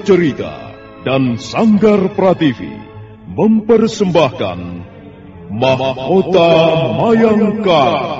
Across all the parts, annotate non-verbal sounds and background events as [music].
Sanggar Cerita dan Sanggar Prativi mempersembahkan Mahkota Mayangkara.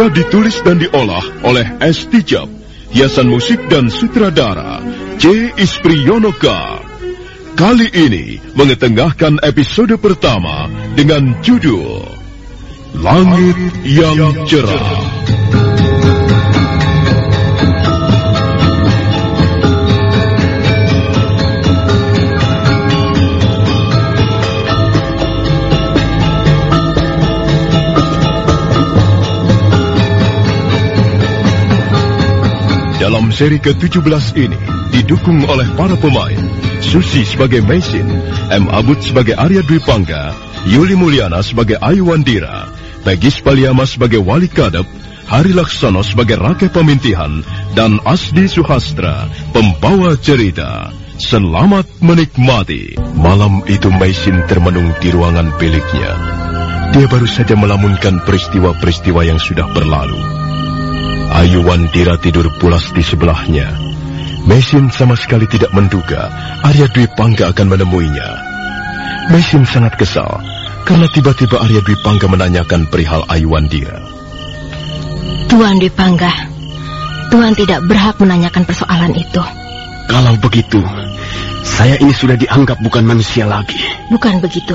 Naskah ditulis dan diolah oleh S. Tijab, hiasan musik dan sutradara C. Ispriyonoka. Kali ini mengetengahkan episode pertama dengan judul Langit yang Cerah. Seri ke-17 ini didukung oleh para pemain Susi sebagai Mesin, M. Abud sebagai Arya Dwi Pangga, Yuli Mulyana sebagai Ayu Wandira, Pegis Paliama sebagai Wali Kadep, Hari Laksono sebagai Rake Pemintihan, dan Asdi Suhastra, pembawa cerita. Selamat menikmati. Malam itu Mesin termenung di ruangan biliknya. Dia baru saja melamunkan peristiwa-peristiwa yang sudah berlalu. Ayu Wandira tidur pulas di sebelahnya. Mesin sama sekali tidak menduga Arya Dwi Pangga akan menemuinya. Mesin sangat kesal karena tiba-tiba Arya Dwi Pangga menanyakan perihal Ayu Wandira. Tuan Dwi Pangga, Tuan tidak berhak menanyakan persoalan itu. Kalau begitu, saya ini sudah dianggap bukan manusia lagi. Bukan begitu.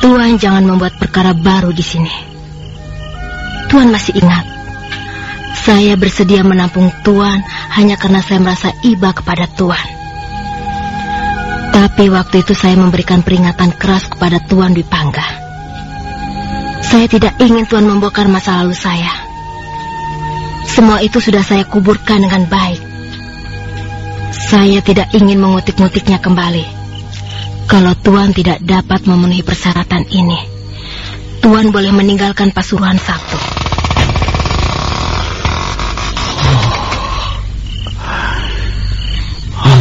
Tuan jangan membuat perkara baru di sini. Tuan masih ingat saya bersedia menampung Tuan hanya karena saya merasa iba kepada Tuan. Tapi waktu itu saya memberikan peringatan keras kepada Tuan Dwi Pangga. Saya tidak ingin Tuan membongkar masa lalu saya. Semua itu sudah saya kuburkan dengan baik. Saya tidak ingin mengutik-ngutiknya kembali. Kalau Tuan tidak dapat memenuhi persyaratan ini, Tuan boleh meninggalkan Pasuruan Sabtu.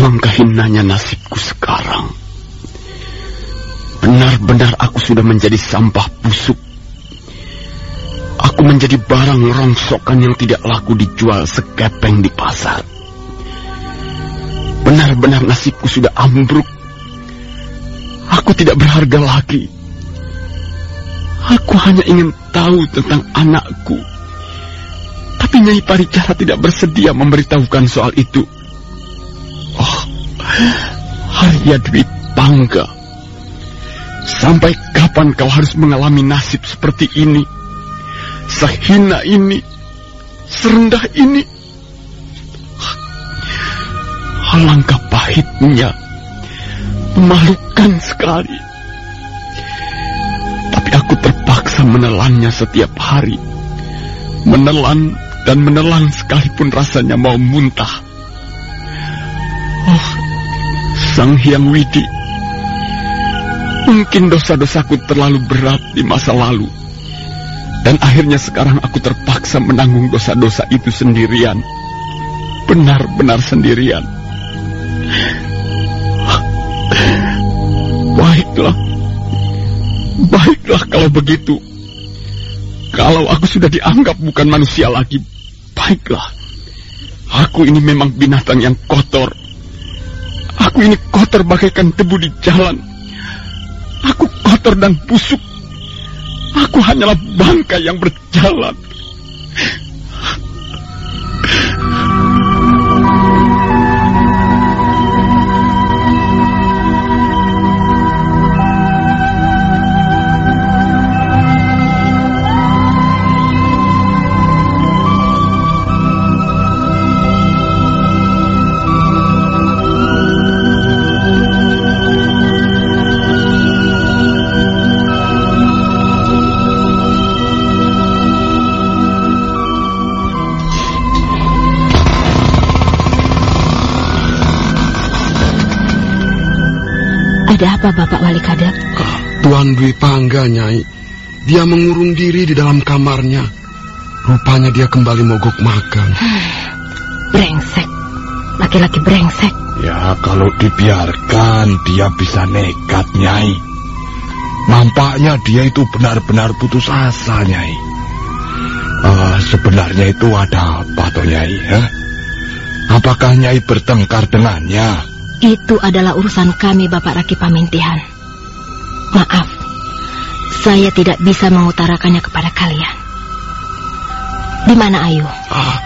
Alangkah hinanya nasibku sekarang. Benar-benar aku sudah menjadi sampah busuk. Aku menjadi barang rongsokan yang tidak laku dijual sekepeng di pasar. Benar-benar nasibku sudah ambruk. Aku tidak berharga lagi. Aku hanya ingin tahu tentang anakku. Tapi Nyai Paricara tidak bersedia memberitahukan soal itu. Arya Dwi Pangga. Sampai kapan kau harus mengalami nasib seperti ini? Sehina ini, serendah ini. Alangkah pahitnya, memalukan sekali. Tapi aku terpaksa menelannya setiap hari. Menelan dan menelan sekalipun rasanya mau muntah. Oh, Sang Hyang Widi. Mungkin dosa-dosaku terlalu berat di masa lalu. Dan akhirnya sekarang aku terpaksa menanggung dosa-dosa itu sendirian. Benar-benar sendirian. Baiklah. Baiklah kalau begitu. Kalau aku sudah dianggap bukan manusia lagi, baiklah. Aku ini memang binatang yang kotor. Aku ini kotor bagaikan debu di jalan. Aku kotor dan busuk. Aku hanyalah bangkai yang berjalan. Ada apa Bapak Wali Kadep? Tuan Dwi Pangga, Nyai. Dia mengurung diri di dalam kamarnya. Rupanya dia kembali mogok makan. Brengsek. Laki-laki brengsek. Ya, kalau dibiarkan, dia bisa nekat, Nyai. Nampaknya dia itu benar-benar putus asa, Nyai. Eh, sebenarnya itu ada apa, toh, Nyai? Ya? Apakah Nyai bertengkar dengannya? Itu adalah urusan kami Bapak Raki Pamintihan. Maaf, saya tidak bisa mengutarakannya kepada kalian. Di mana Ayu? Ah,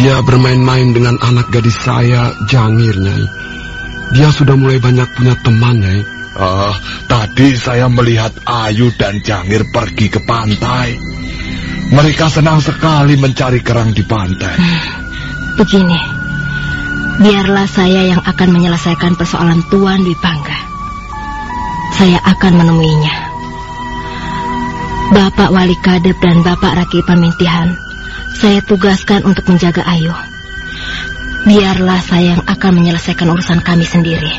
dia bermain-main dengan anak gadis saya, Jangir, Nyai. Dia sudah mulai banyak punya teman, Nyai. Ah, tadi saya melihat Ayu dan Jangir pergi ke pantai. Mereka senang sekali mencari kerang di pantai. Begini, biarlah saya yang akan menyelesaikan persoalan Tuan Dwi Pangga. Saya akan menemuinya. Bapak Wali Kadep dan Bapak Raki Pamintihan, saya tugaskan untuk menjaga Ayu. Biarlah saya yang akan menyelesaikan urusan kami sendiri.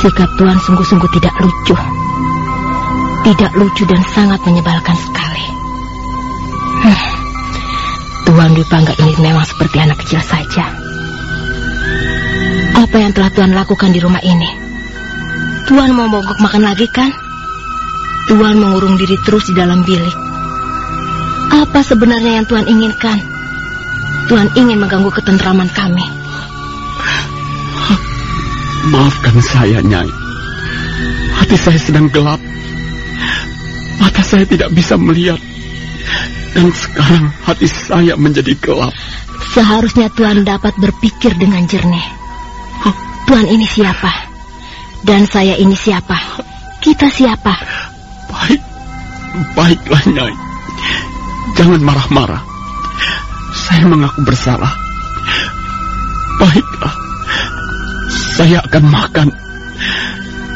Sikap Tuan sungguh-sungguh tidak lucu. Tidak lucu dan sangat menyebalkan sekali. Hmm. Tuan Dwi Pangga ini memang seperti anak kecil saja. Apa yang telah Tuan lakukan di rumah ini? Tuan mau mogok makan lagi kan? Tuan mengurung diri terus di dalam bilik. Apa sebenarnya yang Tuan inginkan? Tuan ingin mengganggu ketentraman kami. Maafkan saya, Nyai. Hati saya sedang gelap. Mata saya tidak bisa melihat. Dan sekarang hati saya menjadi gelap. Seharusnya Tuan dapat berpikir dengan jernih. Tuan ini siapa? Dan saya ini siapa? Kita siapa? Baik, baiklah, Nyai. Jangan marah-marah. Saya mengaku bersalah. Baiklah. Saya akan makan.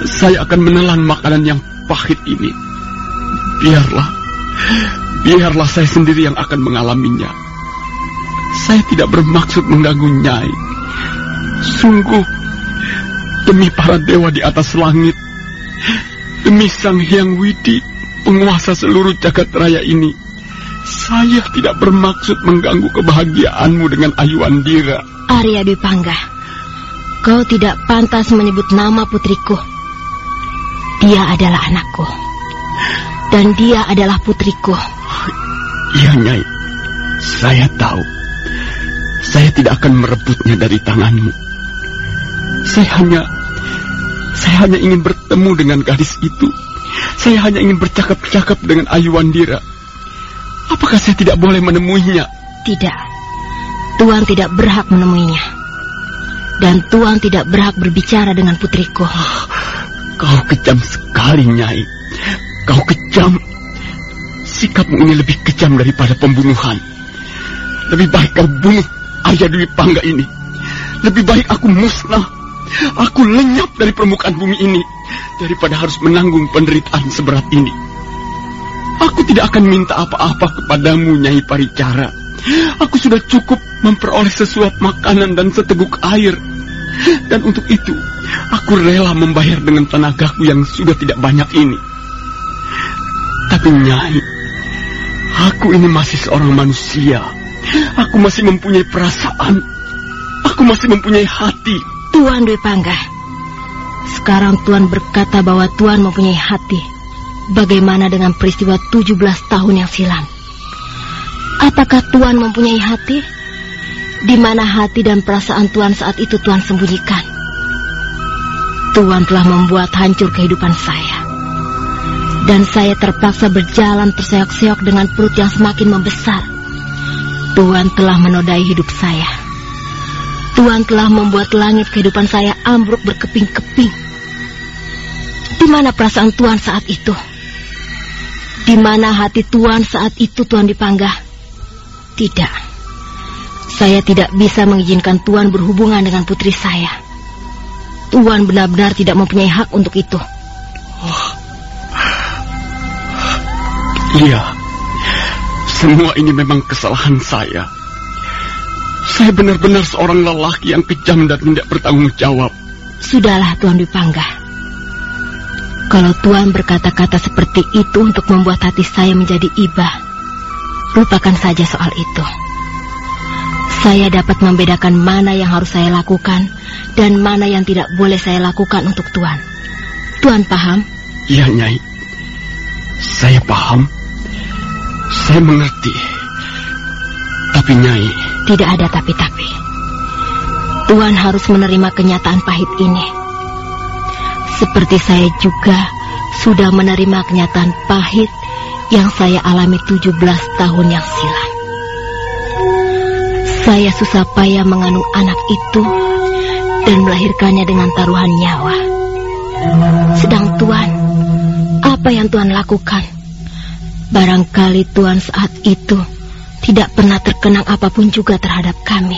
Saya akan menelan makanan yang pahit ini. Biarlah. Biarlah saya sendiri yang akan mengalaminya. Saya tidak bermaksud mengganggu Nyai. Sungguh, demi para dewa di atas langit, demi Sang Hyang Widi, penguasa seluruh jagat raya ini, saya tidak bermaksud mengganggu kebahagiaanmu dengan Ayu Andira. Arya Dwi kau tidak pantas menyebut nama putriku. Dia adalah anakku. Dan dia adalah putriku. Iya, Nyai. Saya tahu. Saya tidak akan merebutnya dari tanganmu. Saya hanya... Saya hanya ingin bertemu dengan gadis itu. Saya hanya ingin bercakap-cakap dengan Ayu Wandira. Apakah saya tidak boleh menemuinya? Tidak. Tuan tidak berhak menemuinya. Dan Tuan tidak berhak berbicara dengan putriku. Kau kejam sekali, Nyai. Kau kejam. Sikapmu ini lebih kejam daripada pembunuhan. Lebih baik kau bunuh Arya Dwi Pangga ini. Lebih baik aku musnah. Aku lenyap dari permukaan bumi ini daripada harus menanggung penderitaan seberat ini. Aku tidak akan minta apa-apa kepadamu, Nyai Paricara. Aku sudah cukup memperoleh sesuap makanan dan seteguk air. Dan untuk itu, aku rela membayar dengan tenagaku yang sudah tidak banyak ini. Tapi Nyai, aku ini masih seorang manusia. Aku masih mempunyai perasaan. Aku masih mempunyai hati. Tuan Dwi Pangga, sekarang Tuan berkata bahwa Tuan mempunyai hati. Bagaimana dengan peristiwa 17 tahun yang silam? Apakah Tuan mempunyai hati? Di mana hati dan perasaan Tuan saat itu Tuan sembunyikan? Tuan telah membuat hancur kehidupan saya. Dan saya terpaksa berjalan terseok-seok dengan perut yang semakin membesar. Tuan telah menodai hidup saya. Tuan telah membuat langit kehidupan saya ambruk berkeping-keping. Di mana perasaan Tuan saat itu? Di mana hati Tuan saat itu Tuan dipanggah? Tidak. Saya tidak bisa mengizinkan Tuan berhubungan dengan putri saya. Tuan benar-benar tidak mempunyai hak untuk itu. Oh. Iya. Semua ini memang kesalahan saya. Saya benar-benar seorang lelaki yang kejam dan tidak bertanggung jawab. Sudahlah Tuan Dipangga. Kalau Tuan berkata-kata seperti itu untuk membuat hati saya menjadi ibah, lupakan saja soal itu. Saya dapat membedakan mana yang harus saya lakukan dan mana yang tidak boleh saya lakukan untuk Tuan. Tuan paham? Iya, Nyai. Saya paham. Saya mengerti. Tapi, Nyai, tidak ada tapi-tapi. Tuhan harus menerima kenyataan pahit ini. Seperti saya juga sudah menerima kenyataan pahit yang saya alami 17 tahun yang silam. Saya susah payah mengandung anak itu dan melahirkannya dengan taruhan nyawa. Sedang Tuhan, apa yang Tuhan lakukan? Barangkali Tuhan saat itu tidak pernah terkenang apa pun juga terhadap kami.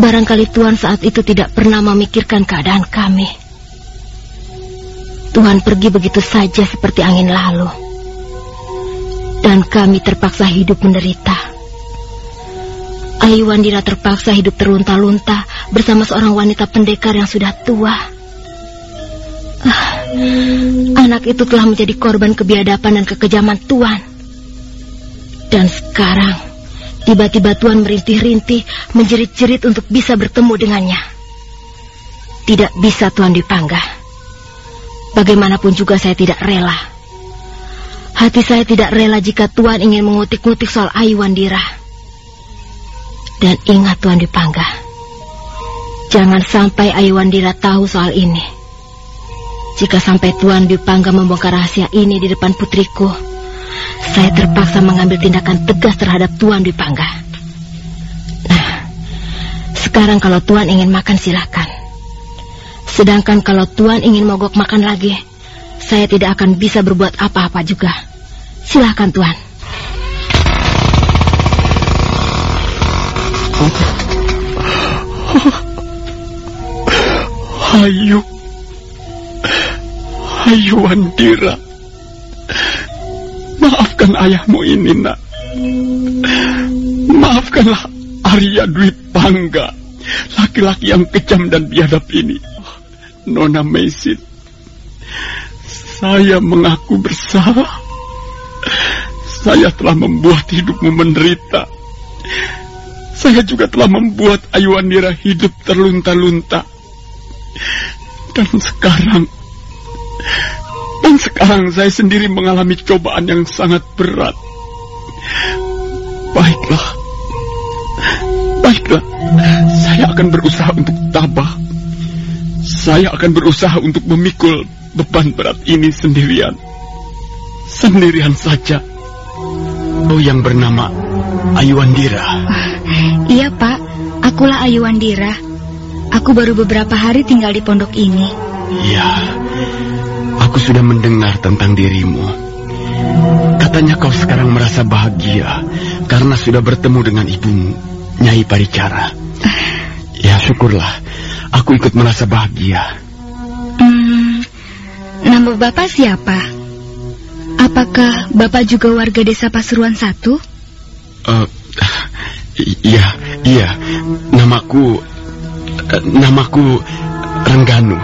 Barangkali Tuhan saat itu tidak pernah memikirkan keadaan kami. Tuhan pergi begitu saja seperti angin lalu. Dan kami terpaksa hidup menderita. Ayu Wandira terpaksa hidup terlunta-lunta bersama seorang wanita pendekar yang sudah tua. Ah, anak itu telah menjadi korban kebiadaban dan kekejaman Tuhan. Dan sekarang, tiba-tiba Tuhan merintih-rintih, menjerit-jerit untuk bisa bertemu dengannya. Tidak bisa Tuhan dipanggah. Bagaimanapun juga saya tidak rela. Hati saya tidak rela jika Tuhan ingin mengutik-ngutik soal Ayu Wandira. Dan ingat Tuhan dipanggah. Jangan sampai Ayu Wandira tahu soal ini. Jika sampai Tuhan dipangga membongkar rahasia ini di depan putriku, saya terpaksa mengambil tindakan tegas terhadap Tuan Dwi Pangga. Nah, sekarang kalau Tuan ingin makan silakan. Sedangkan kalau Tuan ingin mogok makan lagi, saya tidak akan bisa berbuat apa-apa juga. Silakan Tuan. Hayu. Hayu Wandira. Maafkan ayahmu ini, nak. Maafkanlah Arya Dwi Pangga, laki-laki yang kejam dan biadab ini. Nona Mesin, saya mengaku bersalah. Saya telah membuat hidupmu menderita. Saya juga telah membuat Ayuandira hidup terlunta-lunta. Dan sekarang dan sekarang saya sendiri mengalami cobaan yang sangat berat. Baiklah. Baiklah. Saya akan berusaha untuk tabah. Saya akan berusaha untuk memikul beban berat ini sendirian. Sendirian saja. Oh yang bernama Ayuandira. Iya, Pak. Akulah Ayuandira. Aku baru beberapa hari tinggal di pondok ini. Ya, aku sudah mendengar tentang dirimu. Katanya kau sekarang merasa bahagia karena sudah bertemu dengan ibumu, Nyai Paricara. Ya, syukurlah. Aku ikut merasa bahagia. Hmm, nama Bapak siapa? Apakah Bapak juga warga desa Pasuruan satu? Uh, iya, iya. Namaku uh, namaku Rengganu.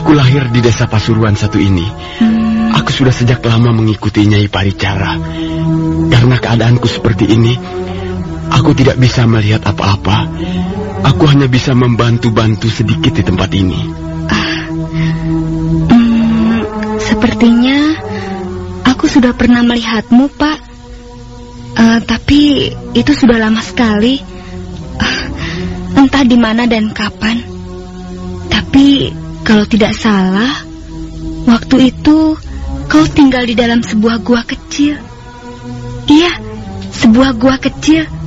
Aku lahir di desa Pasuruan satu ini. Hmm. Aku sudah sejak lama mengikuti Nyai Paricara. Karena keadaanku seperti ini, aku tidak bisa melihat apa-apa. Aku hanya bisa membantu-bantu sedikit di tempat ini. Ah, hmm, sepertinya aku sudah pernah melihatmu, Pak. Uh, tapi itu sudah lama sekali. Uh, entah di mana dan kapan. Tapi kalau tidak salah, waktu itu kau tinggal di dalam sebuah gua kecil. Iya, sebuah gua kecil.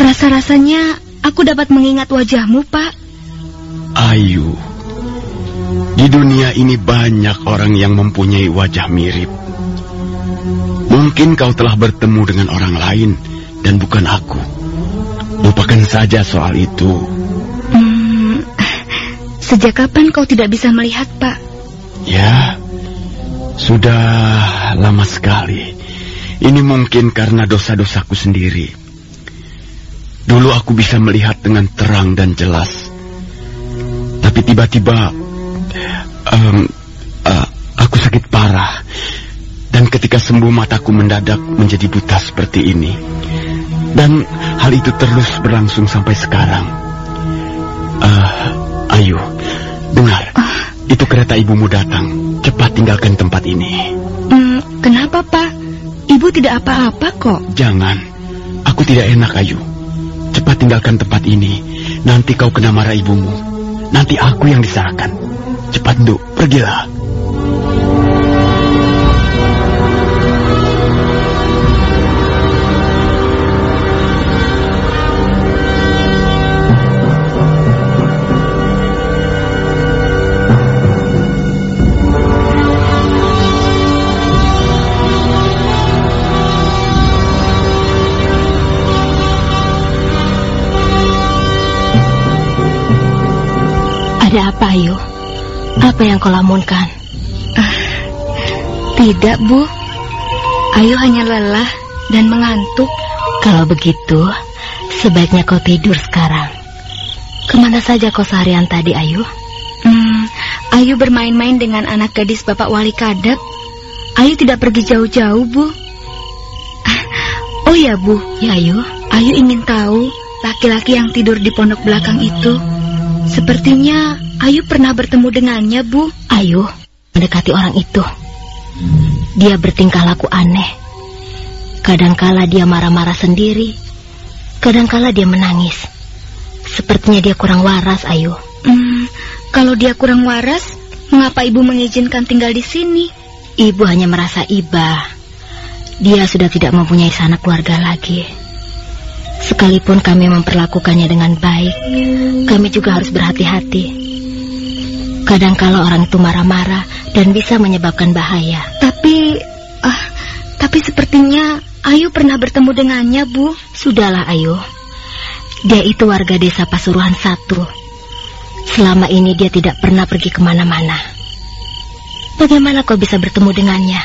Rasa-rasanya aku dapat mengingat wajahmu, Pak. Ayu, di dunia ini banyak orang yang mempunyai wajah mirip. Mungkin kau telah bertemu dengan orang lain dan bukan aku. Lupakan saja soal itu. Hmm, sejak kapan kau tidak bisa melihat, Pak? Ya, sudah lama sekali. Ini mungkin karena dosa-dosaku sendiri. Dulu aku bisa melihat dengan terang dan jelas. Tapi tiba-tiba um, uh, aku sakit parah. Dan ketika sembuh mataku mendadak menjadi buta seperti ini. Dan hal itu terus berlangsung sampai sekarang. Uh, ayo, dengar. Uh. Itu kereta ibumu datang. Cepat tinggalkan tempat ini. Hmm, kenapa, Pak? Ibu tidak apa-apa kok. Jangan. Aku tidak enak, Ayu. Tinggalkan tempat ini. Nanti kau kena marah ibumu. Nanti aku yang disalahkan. Cepat, Duk. Pergilah. Ada apa, Ayu? Apa yang kau lamunkan? Uh, tidak, Bu. Ayu hanya lelah dan mengantuk. Kalau begitu, sebaiknya kau tidur sekarang. Ke mana saja kau seharian tadi, Ayu? Hmm, Ayu bermain-main dengan anak gadis Bapak Wali Kadep. Ayu tidak pergi jauh-jauh, Bu. Oh ya, Bu. Ya, Ayu. Ayu ingin tahu laki-laki yang tidur di pondok belakang itu Sepertinya Ayu pernah bertemu dengannya, Bu. Ayu mendekati orang itu. Dia bertingkah laku aneh. Kadangkala dia marah-marah sendiri. Kadangkala dia menangis. Sepertinya dia kurang waras, Ayu. Hmm, kalau dia kurang waras, mengapa ibu mengizinkan tinggal di sini? Ibu hanya merasa iba. Dia sudah tidak mempunyai sanak keluarga lagi. Sekalipun kami memperlakukannya dengan baik, kami juga harus berhati-hati. Kadang kalau orang itu marah-marah dan bisa menyebabkan bahaya. Tapi, ah, tapi sepertinya Ayu pernah bertemu dengannya, Bu. Sudahlah, Ayu. Dia itu warga desa Pasuruan satu. Selama ini dia tidak pernah pergi ke mana-mana. Bagaimana kau bisa bertemu dengannya?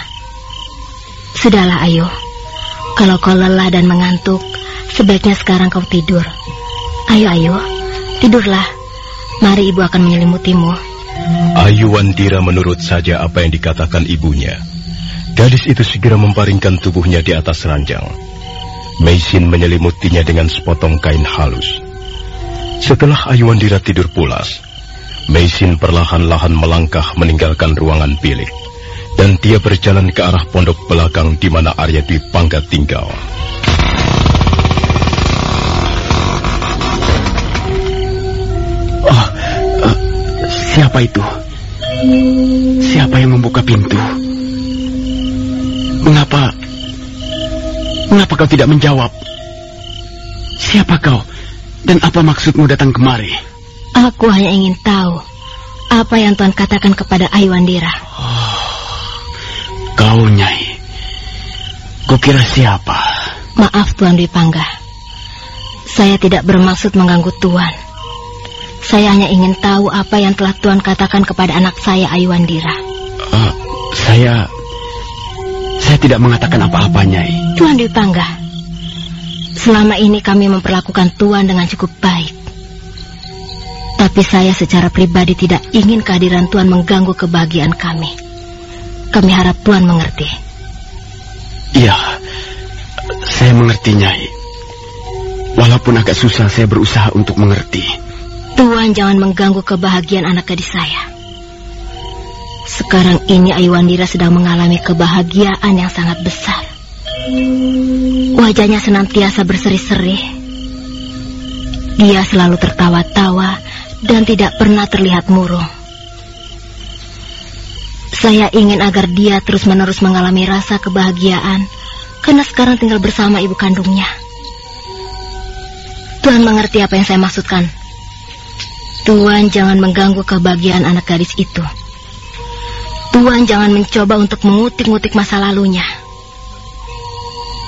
Sudahlah, Ayu. Kalau kau lelah dan mengantuk, Sebaiknya sekarang kau tidur. Ayo, ayo, tidurlah. Mari ibu akan menyelimutimu. Ayu Wandira menurut saja apa yang dikatakan ibunya. Gadis itu segera memparingkan tubuhnya di atas ranjang. Meisin menyelimutinya dengan sepotong kain halus. Setelah Ayu Wandira tidur pulas, Meisin perlahan-lahan melangkah meninggalkan ruangan bilik. Dan dia berjalan ke arah pondok belakang di mana Arya Dwi Pangga tinggal. Oh, siapa itu? Siapa yang membuka pintu? Mengapa? Mengapa kau tidak menjawab? Siapa kau? Dan apa maksudmu datang kemari? Aku hanya ingin tahu apa yang Tuan katakan kepada Aiwandira. Oh, kau Nyai. Kukira siapa? Maaf Tuan Dwi Pangga. Saya tidak bermaksud mengganggu Tuan. Saya hanya ingin tahu apa yang telah Tuan katakan kepada anak saya Aiwandira. Uh, saya saya tidak mengatakan apa-apa, Nyai. Tuan Dwi Pangga, selama ini kami memperlakukan Tuan dengan cukup baik. Tapi saya secara pribadi tidak ingin kehadiran Tuan mengganggu kebahagiaan kami. Kami harap Tuan mengerti. Iya, saya mengerti, Nyai. Walaupun agak susah, saya berusaha untuk mengerti. Tuan jangan mengganggu kebahagiaan anak gadis saya. Sekarang ini Ayuandira sedang mengalami kebahagiaan yang sangat besar. Wajahnya senantiasa berseri-seri. Dia selalu tertawa-tawa dan tidak pernah terlihat murung. Saya ingin agar dia terus-menerus mengalami rasa kebahagiaan karena sekarang tinggal bersama ibu kandungnya. Tuhan mengerti apa yang saya maksudkan. Tuhan jangan mengganggu kebahagiaan anak gadis itu. Tuhan jangan mencoba untuk mengutik-ngutik masa lalunya.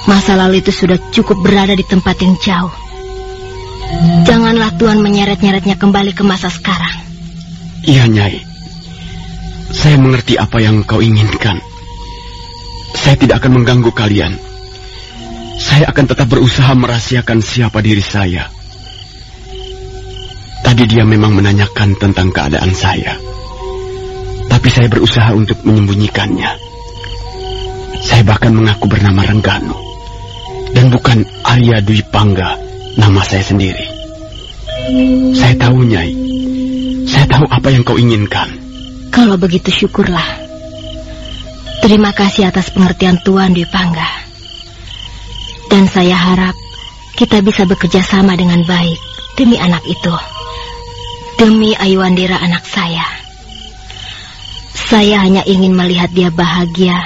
Masa lalu itu sudah cukup berada di tempat yang jauh. Janganlah Tuhan menyeret-nyeretnya kembali ke masa sekarang. Iya, Nyai. Saya mengerti apa yang kau inginkan. Saya tidak akan mengganggu kalian. Saya akan tetap berusaha merahasiakan siapa diri saya. Tadi dia memang menanyakan tentang keadaan saya. Tapi saya berusaha untuk menyembunyikannya. Saya bahkan mengaku bernama Rengganu. Dan bukan Arya Dwi Pangga, nama saya sendiri. Saya tahu, Nyai. Saya tahu apa yang kau inginkan. Kalau begitu syukurlah. Terima kasih atas pengertian Tuan Dwi Pangga. Dan saya harap kita bisa bekerja sama dengan baik demi anak itu. Demi Ayuandira anak saya. Saya hanya ingin melihat dia bahagia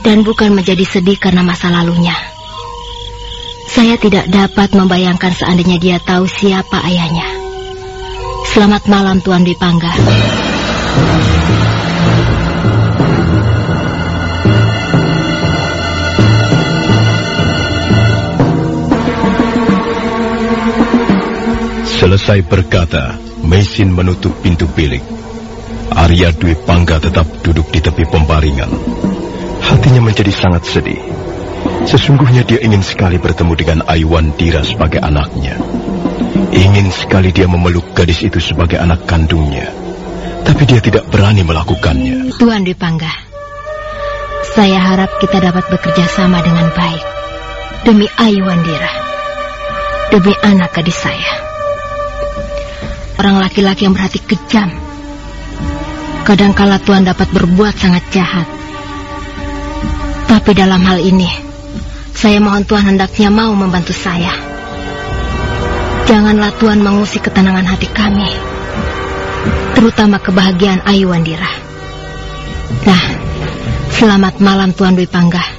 dan bukan menjadi sedih karena masa lalunya. Saya tidak dapat membayangkan seandainya dia tahu siapa ayahnya. Selamat malam Tuan Dwi Pangga. Selesai berkata, mesin menutup pintu bilik. Arya Dwi Pangga tetap duduk di tepi pembaringan. Hatinya menjadi sangat sedih. Sesungguhnya dia ingin sekali bertemu dengan Aiwan Dira sebagai anaknya. Ingin sekali dia memeluk gadis itu sebagai anak kandungnya. Tapi dia tidak berani melakukannya. Tuan Dwi Pangga, saya harap kita dapat bekerja sama dengan baik. Demi Aiwan Dira. Demi anak gadis saya. Orang laki-laki yang berhati kejam. Kadangkala Tuhan dapat berbuat sangat jahat. Tapi dalam hal ini, saya mohon Tuhan hendaknya mau membantu saya. Janganlah Tuhan mengusik ketenangan hati kami. Terutama kebahagiaan Ayu Wandira. Nah, selamat malam Tuan Dwi Pangga.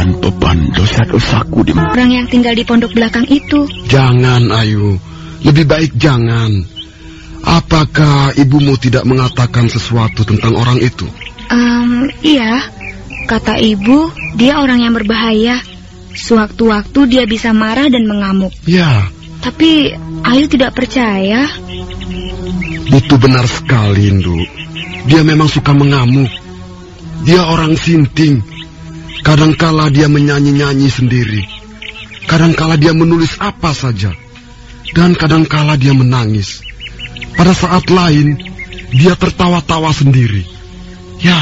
Bukan beban dosa-dosaku di Orang yang tinggal di pondok belakang itu. Jangan, Ayu. Lebih baik jangan. Apakah ibumu tidak mengatakan sesuatu tentang orang itu? Um, iya, kata ibu, dia orang yang berbahaya. Sewaktu-waktu dia bisa marah dan mengamuk. Ya, Tapi Ayu tidak percaya. itu benar sekali, Induk. Dia memang suka mengamuk. Dia orang sinting. Kadangkala dia menyanyi-nyanyi sendiri. Kadangkala dia menulis apa saja. Dan kadangkala dia menangis. Pada saat lain, dia tertawa-tawa sendiri. Ya,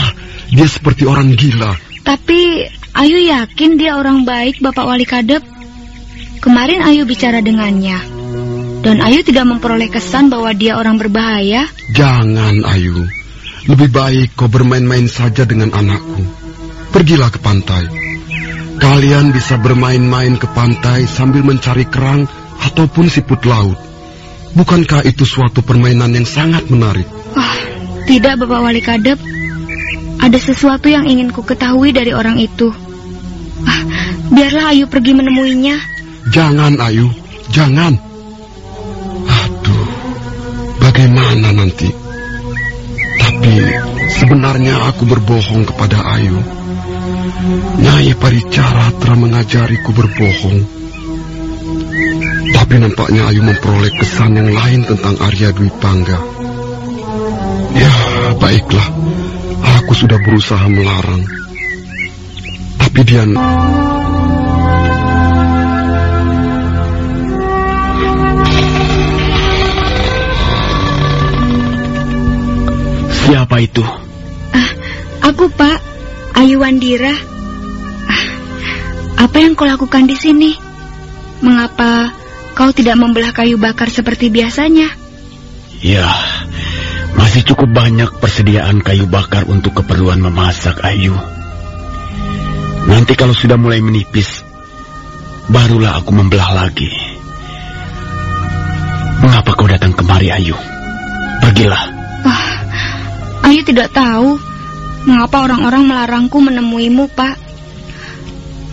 dia seperti orang gila. Tapi Ayu yakin dia orang baik Bapak Wali Kadep. Kemarin Ayu bicara dengannya. Dan Ayu tidak memperoleh kesan bahwa dia orang berbahaya. Jangan, Ayu. Lebih baik kau bermain-main saja dengan anakku. Pergilah ke pantai. Kalian bisa bermain-main ke pantai sambil mencari kerang ataupun siput laut. Bukankah itu suatu permainan yang sangat menarik? Wah, tidak Bapak Wali Kadep. Ada sesuatu yang ingin ku ketahui dari orang itu. Ah, biarlah Ayu pergi menemuinya. Jangan, Ayu. Jangan. Aduh, bagaimana nanti? Tapi sebenarnya aku berbohong kepada Ayu. Nyai Paricara telah mengajariku berbohong. Tapi nampaknya Ayu memperoleh kesan yang lain tentang Arya Dwi Pangga. Ya, baiklah. Aku sudah berusaha melarang. Tapi dia... Siapa itu? Ah, aku Pak, Ayu Wandira. Ah, apa yang kau lakukan di sini? Mengapa kau tidak membelah kayu bakar seperti biasanya? Ya, masih cukup banyak persediaan kayu bakar untuk keperluan memasak Ayu. Nanti kalau sudah mulai menipis, barulah aku membelah lagi. Mengapa kau datang kemari, Ayu? Pergilah. Ah, Ayu tidak tahu mengapa orang-orang melarangku menemuimu, Pak.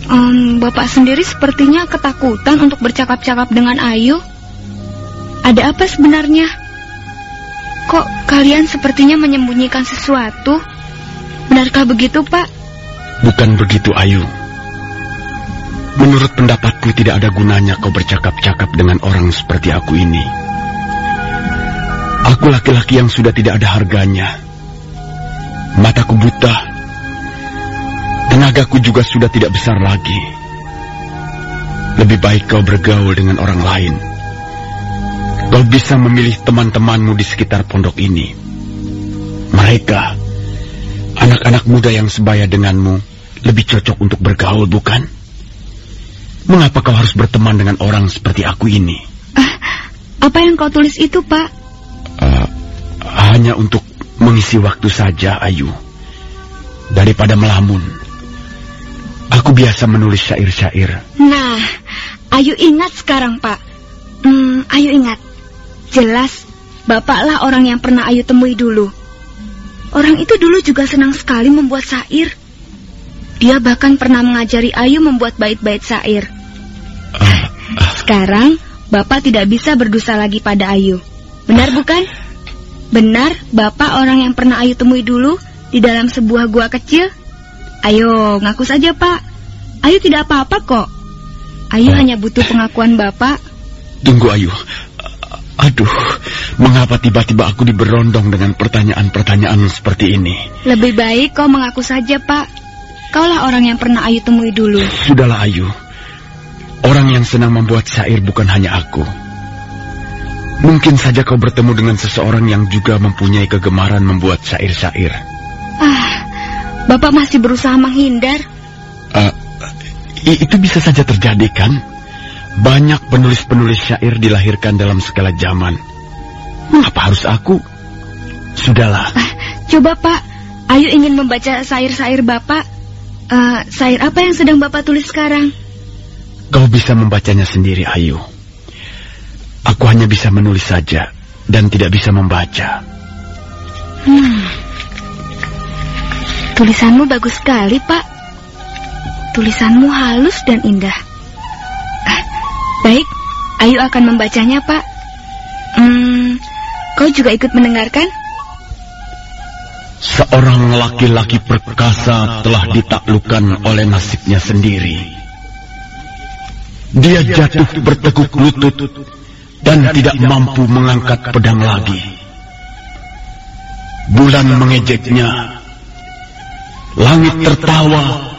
Um, Bapak sendiri sepertinya ketakutan untuk bercakap-cakap dengan Ayu. Ada apa sebenarnya? Kok kalian sepertinya menyembunyikan sesuatu? Benarkah begitu, Pak? Bukan begitu, Ayu. Menurut pendapatku tidak ada gunanya kau bercakap-cakap dengan orang seperti aku ini. Aku laki-laki yang sudah tidak ada harganya. Mataku buta. Tenagaku juga sudah tidak besar lagi. Lebih baik kau bergaul dengan orang lain. Kau bisa memilih teman-temanmu di sekitar pondok ini. Mereka, anak-anak muda yang sebaya denganmu, lebih cocok untuk bergaul, bukan? Mengapa kau harus berteman dengan orang seperti aku ini? Ah, apa yang kau tulis itu, Pak? Uh, hanya untuk mengisi waktu saja, Ayu. Daripada melamun. Aku biasa menulis syair-syair. Nah, Ayu ingat sekarang, Pak. Hmm, Ayu ingat. Jelas, Bapaklah orang yang pernah Ayu temui dulu. Orang itu dulu juga senang sekali membuat syair. Dia bahkan pernah mengajari Ayu membuat bait-bait syair. Sekarang, Bapak tidak bisa berdosa lagi pada Ayu. Benar bukan? Benar, Bapak orang yang pernah Ayu temui dulu di dalam sebuah gua kecil? Ayo, ngaku saja, Pak. Ayu tidak apa-apa kok. Ayu hanya butuh pengakuan Bapak. Tunggu, Ayu. Aduh, mengapa tiba-tiba aku diberondong dengan pertanyaan-pertanyaan seperti ini? Lebih baik kau mengaku saja, Pak. Kaulah orang yang pernah Ayu temui dulu. Sudahlah, Ayu. Orang yang senang membuat syair bukan hanya aku. Mungkin saja kau bertemu dengan seseorang yang juga mempunyai kegemaran membuat syair-syair. Ah, Bapak masih berusaha menghindar. Uh, itu bisa saja terjadi, kan? Banyak penulis-penulis syair dilahirkan dalam segala zaman. Mengapa harus aku? Sudahlah. Ah, coba, Pak. Ayu ingin membaca syair-syair Bapak. Uh, syair apa yang sedang Bapak tulis sekarang? Kau bisa membacanya sendiri, Ayu. Aku hanya bisa menulis saja dan tidak bisa membaca. Hmm. Tulisanmu bagus sekali, Pak. Tulisanmu halus dan indah. Ah, baik, Ayu akan membacanya, Pak. Hmm, kau juga ikut mendengarkan? Seorang laki-laki perkasa telah ditaklukkan oleh nasibnya sendiri. Dia jatuh bertekuk lutut dan tidak mampu mengangkat pedang lagi. Bulan mengejeknya, langit tertawa,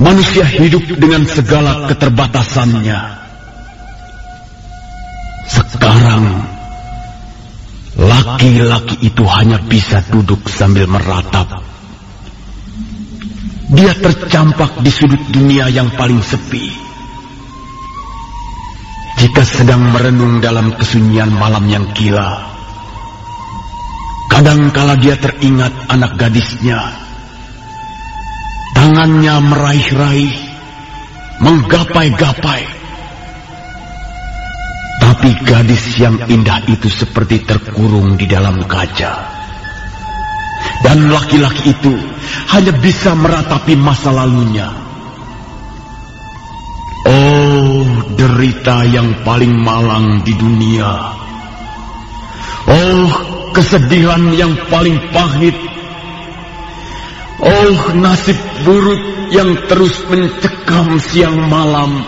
manusia hidup dengan segala keterbatasannya. Sekarang, laki-laki itu hanya bisa duduk sambil meratap. Dia tercampak di sudut dunia yang paling sepi. Jika sedang merenung dalam kesunyian malam yang gila. Kadangkala dia teringat anak gadisnya. Tangannya meraih-raih, menggapai-gapai. Tapi gadis yang indah itu seperti terkurung di dalam kaca. Dan laki-laki itu hanya bisa meratapi masa lalunya. Derita yang paling malang di dunia. Oh, kesedihan yang paling pahit. Oh, nasib buruk yang terus mencekam siang malam.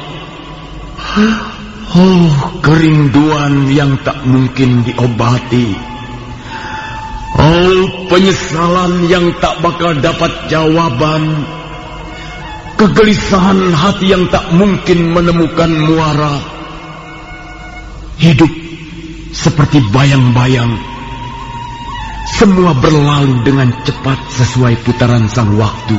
Oh, kerinduan yang tak mungkin diobati. Oh, penyesalan yang tak bakal dapat jawaban. Kegelisahan hati yang tak mungkin menemukan muara. Hidup seperti bayang-bayang semua berlalu dengan cepat sesuai putaran sang waktu.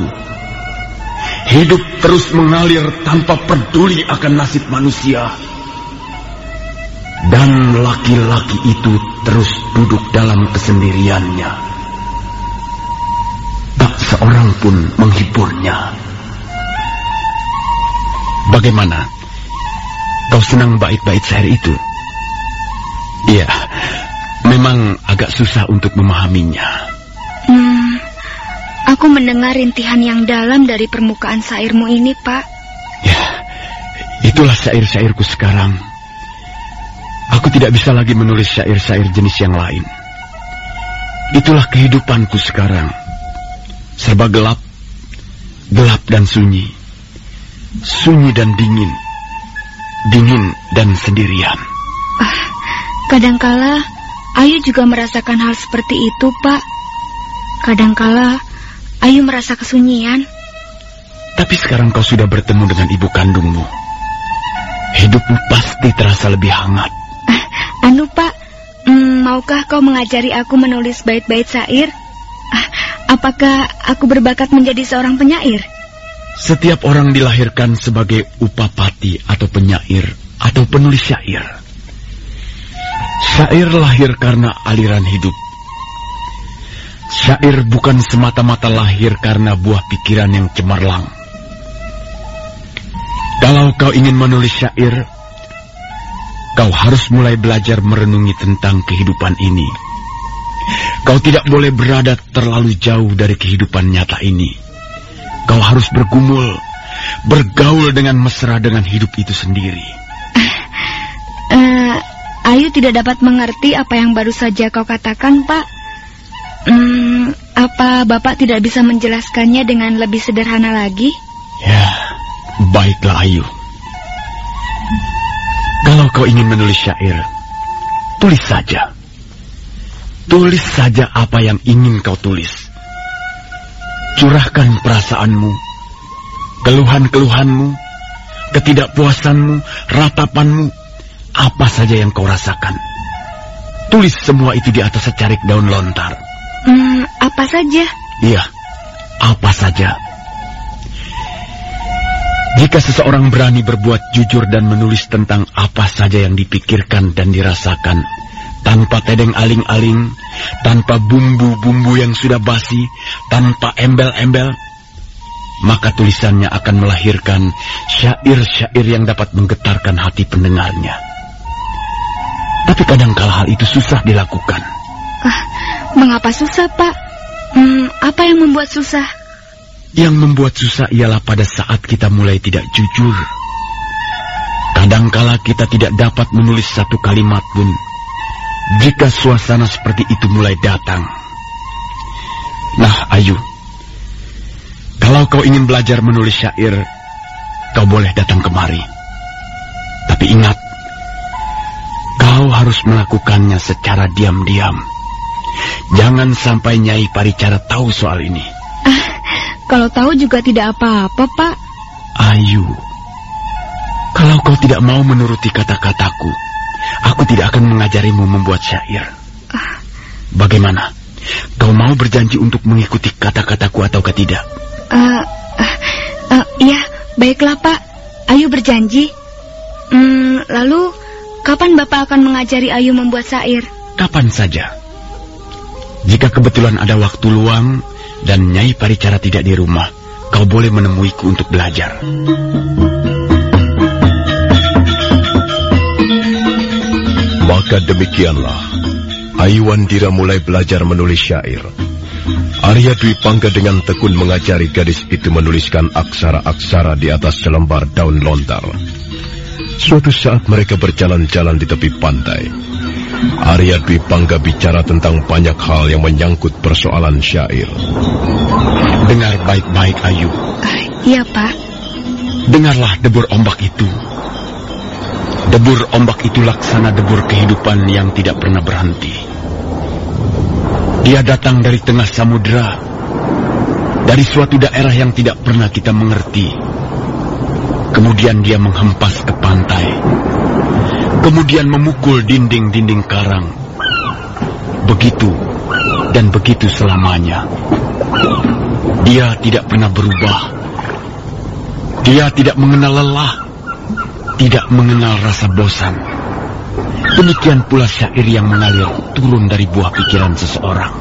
Hidup terus mengalir tanpa peduli akan nasib manusia. Dan laki-laki itu terus duduk dalam kesendiriannya. Tak seorang pun menghiburnya. Bagaimana? Kau senang bait-bait syair itu? Iya, Memang agak susah untuk memahaminya. Hmm, aku mendengar rintihan yang dalam dari permukaan syairmu ini, Pak. Ya, itulah syair-syairku sekarang. Aku tidak bisa lagi menulis syair-syair jenis yang lain. Itulah kehidupanku sekarang. Serba gelap, gelap dan sunyi. Sunyi dan dingin. Dingin dan sendirian. Ah, kadangkala Ayu juga merasakan hal seperti itu, Pak. Kadangkala Ayu merasa kesunyian. Tapi sekarang kau sudah bertemu dengan ibu kandungmu. Hidupmu pasti terasa lebih hangat. Uh, anu, Pak, mm, maukah kau mengajari aku menulis bait-bait syair? Uh, apakah aku berbakat menjadi seorang penyair? Setiap orang dilahirkan sebagai upapati atau penyair atau penulis syair. Syair lahir karena aliran hidup. Syair bukan semata-mata lahir karena buah pikiran yang cemerlang. Kalau kau ingin menulis syair, kau harus mulai belajar merenungi tentang kehidupan ini. Kau tidak boleh berada terlalu jauh dari kehidupan nyata ini. Kau harus bergumul, bergaul dengan mesra dengan hidup itu sendiri. [laughs] Ayu tidak dapat mengerti apa yang baru saja kau katakan, Pak. Hmm, apa Bapak tidak bisa menjelaskannya dengan lebih sederhana lagi? Ya, baiklah Ayu. Kalau kau ingin menulis syair, tulis saja. Tulis saja apa yang ingin kau tulis. Curahkan perasaanmu, keluhan-keluhanmu, ketidakpuasanmu, ratapanmu, apa saja yang kau rasakan. Tulis semua itu di atas secarik daun lontar. Hmm, apa saja? Iya, apa saja. Jika seseorang berani berbuat jujur dan menulis tentang apa saja yang dipikirkan dan dirasakan, tanpa tedeng aling-aling, tanpa bumbu-bumbu yang sudah basi, tanpa embel-embel, maka tulisannya akan melahirkan syair-syair yang dapat menggetarkan hati pendengarnya. Tapi kadang-kala hal itu susah dilakukan. Ah, mengapa susah, Pak? Hmm, apa yang membuat susah? Yang membuat susah ialah pada saat kita mulai tidak jujur. Kadangkala kita tidak dapat menulis satu kalimat pun jika suasana seperti itu mulai datang. Nah, Ayu, kalau kau ingin belajar menulis syair, kau boleh datang kemari. Tapi ingat, Kau harus melakukannya secara diam-diam. Jangan sampai Nyai Paricara tahu soal ini. Ah, kalau tahu juga tidak apa-apa, Pak. Ayu, kalau kau tidak mau menuruti kata-kataku, aku tidak akan mengajarimu membuat syair. Ah. Bagaimana? Kau mau berjanji untuk mengikuti kata-kataku atau tidak? Uh, uh, uh, iya, baiklah Pak. Ayu berjanji. Hmm, lalu kapan Bapak akan mengajari Ayu membuat syair? Kapan saja. Jika kebetulan ada waktu luang dan Nyai Paricara tidak di rumah, kau boleh menemuiku untuk belajar. Maka demikianlah, Ayu Wandira mulai belajar menulis syair. Arya Dwi Pangga dengan tekun mengajari gadis itu menuliskan aksara-aksara di atas selembar daun lontar. Suatu saat mereka berjalan-jalan di tepi pantai. Arya Dwi Pangga bicara tentang banyak hal yang menyangkut persoalan syair. Dengar baik-baik Ayu. Uh, iya, Pak. Dengarlah debur ombak itu. Debur ombak itu laksana debur kehidupan yang tidak pernah berhenti. Dia datang dari tengah samudera, dari suatu daerah yang tidak pernah kita mengerti. Kemudian dia menghempas ke pantai, kemudian memukul dinding-dinding karang. Begitu dan begitu selamanya. Dia tidak pernah berubah. Dia tidak mengenal lelah, tidak mengenal rasa bosan. Demikian pula syair yang mengalir turun dari buah pikiran seseorang.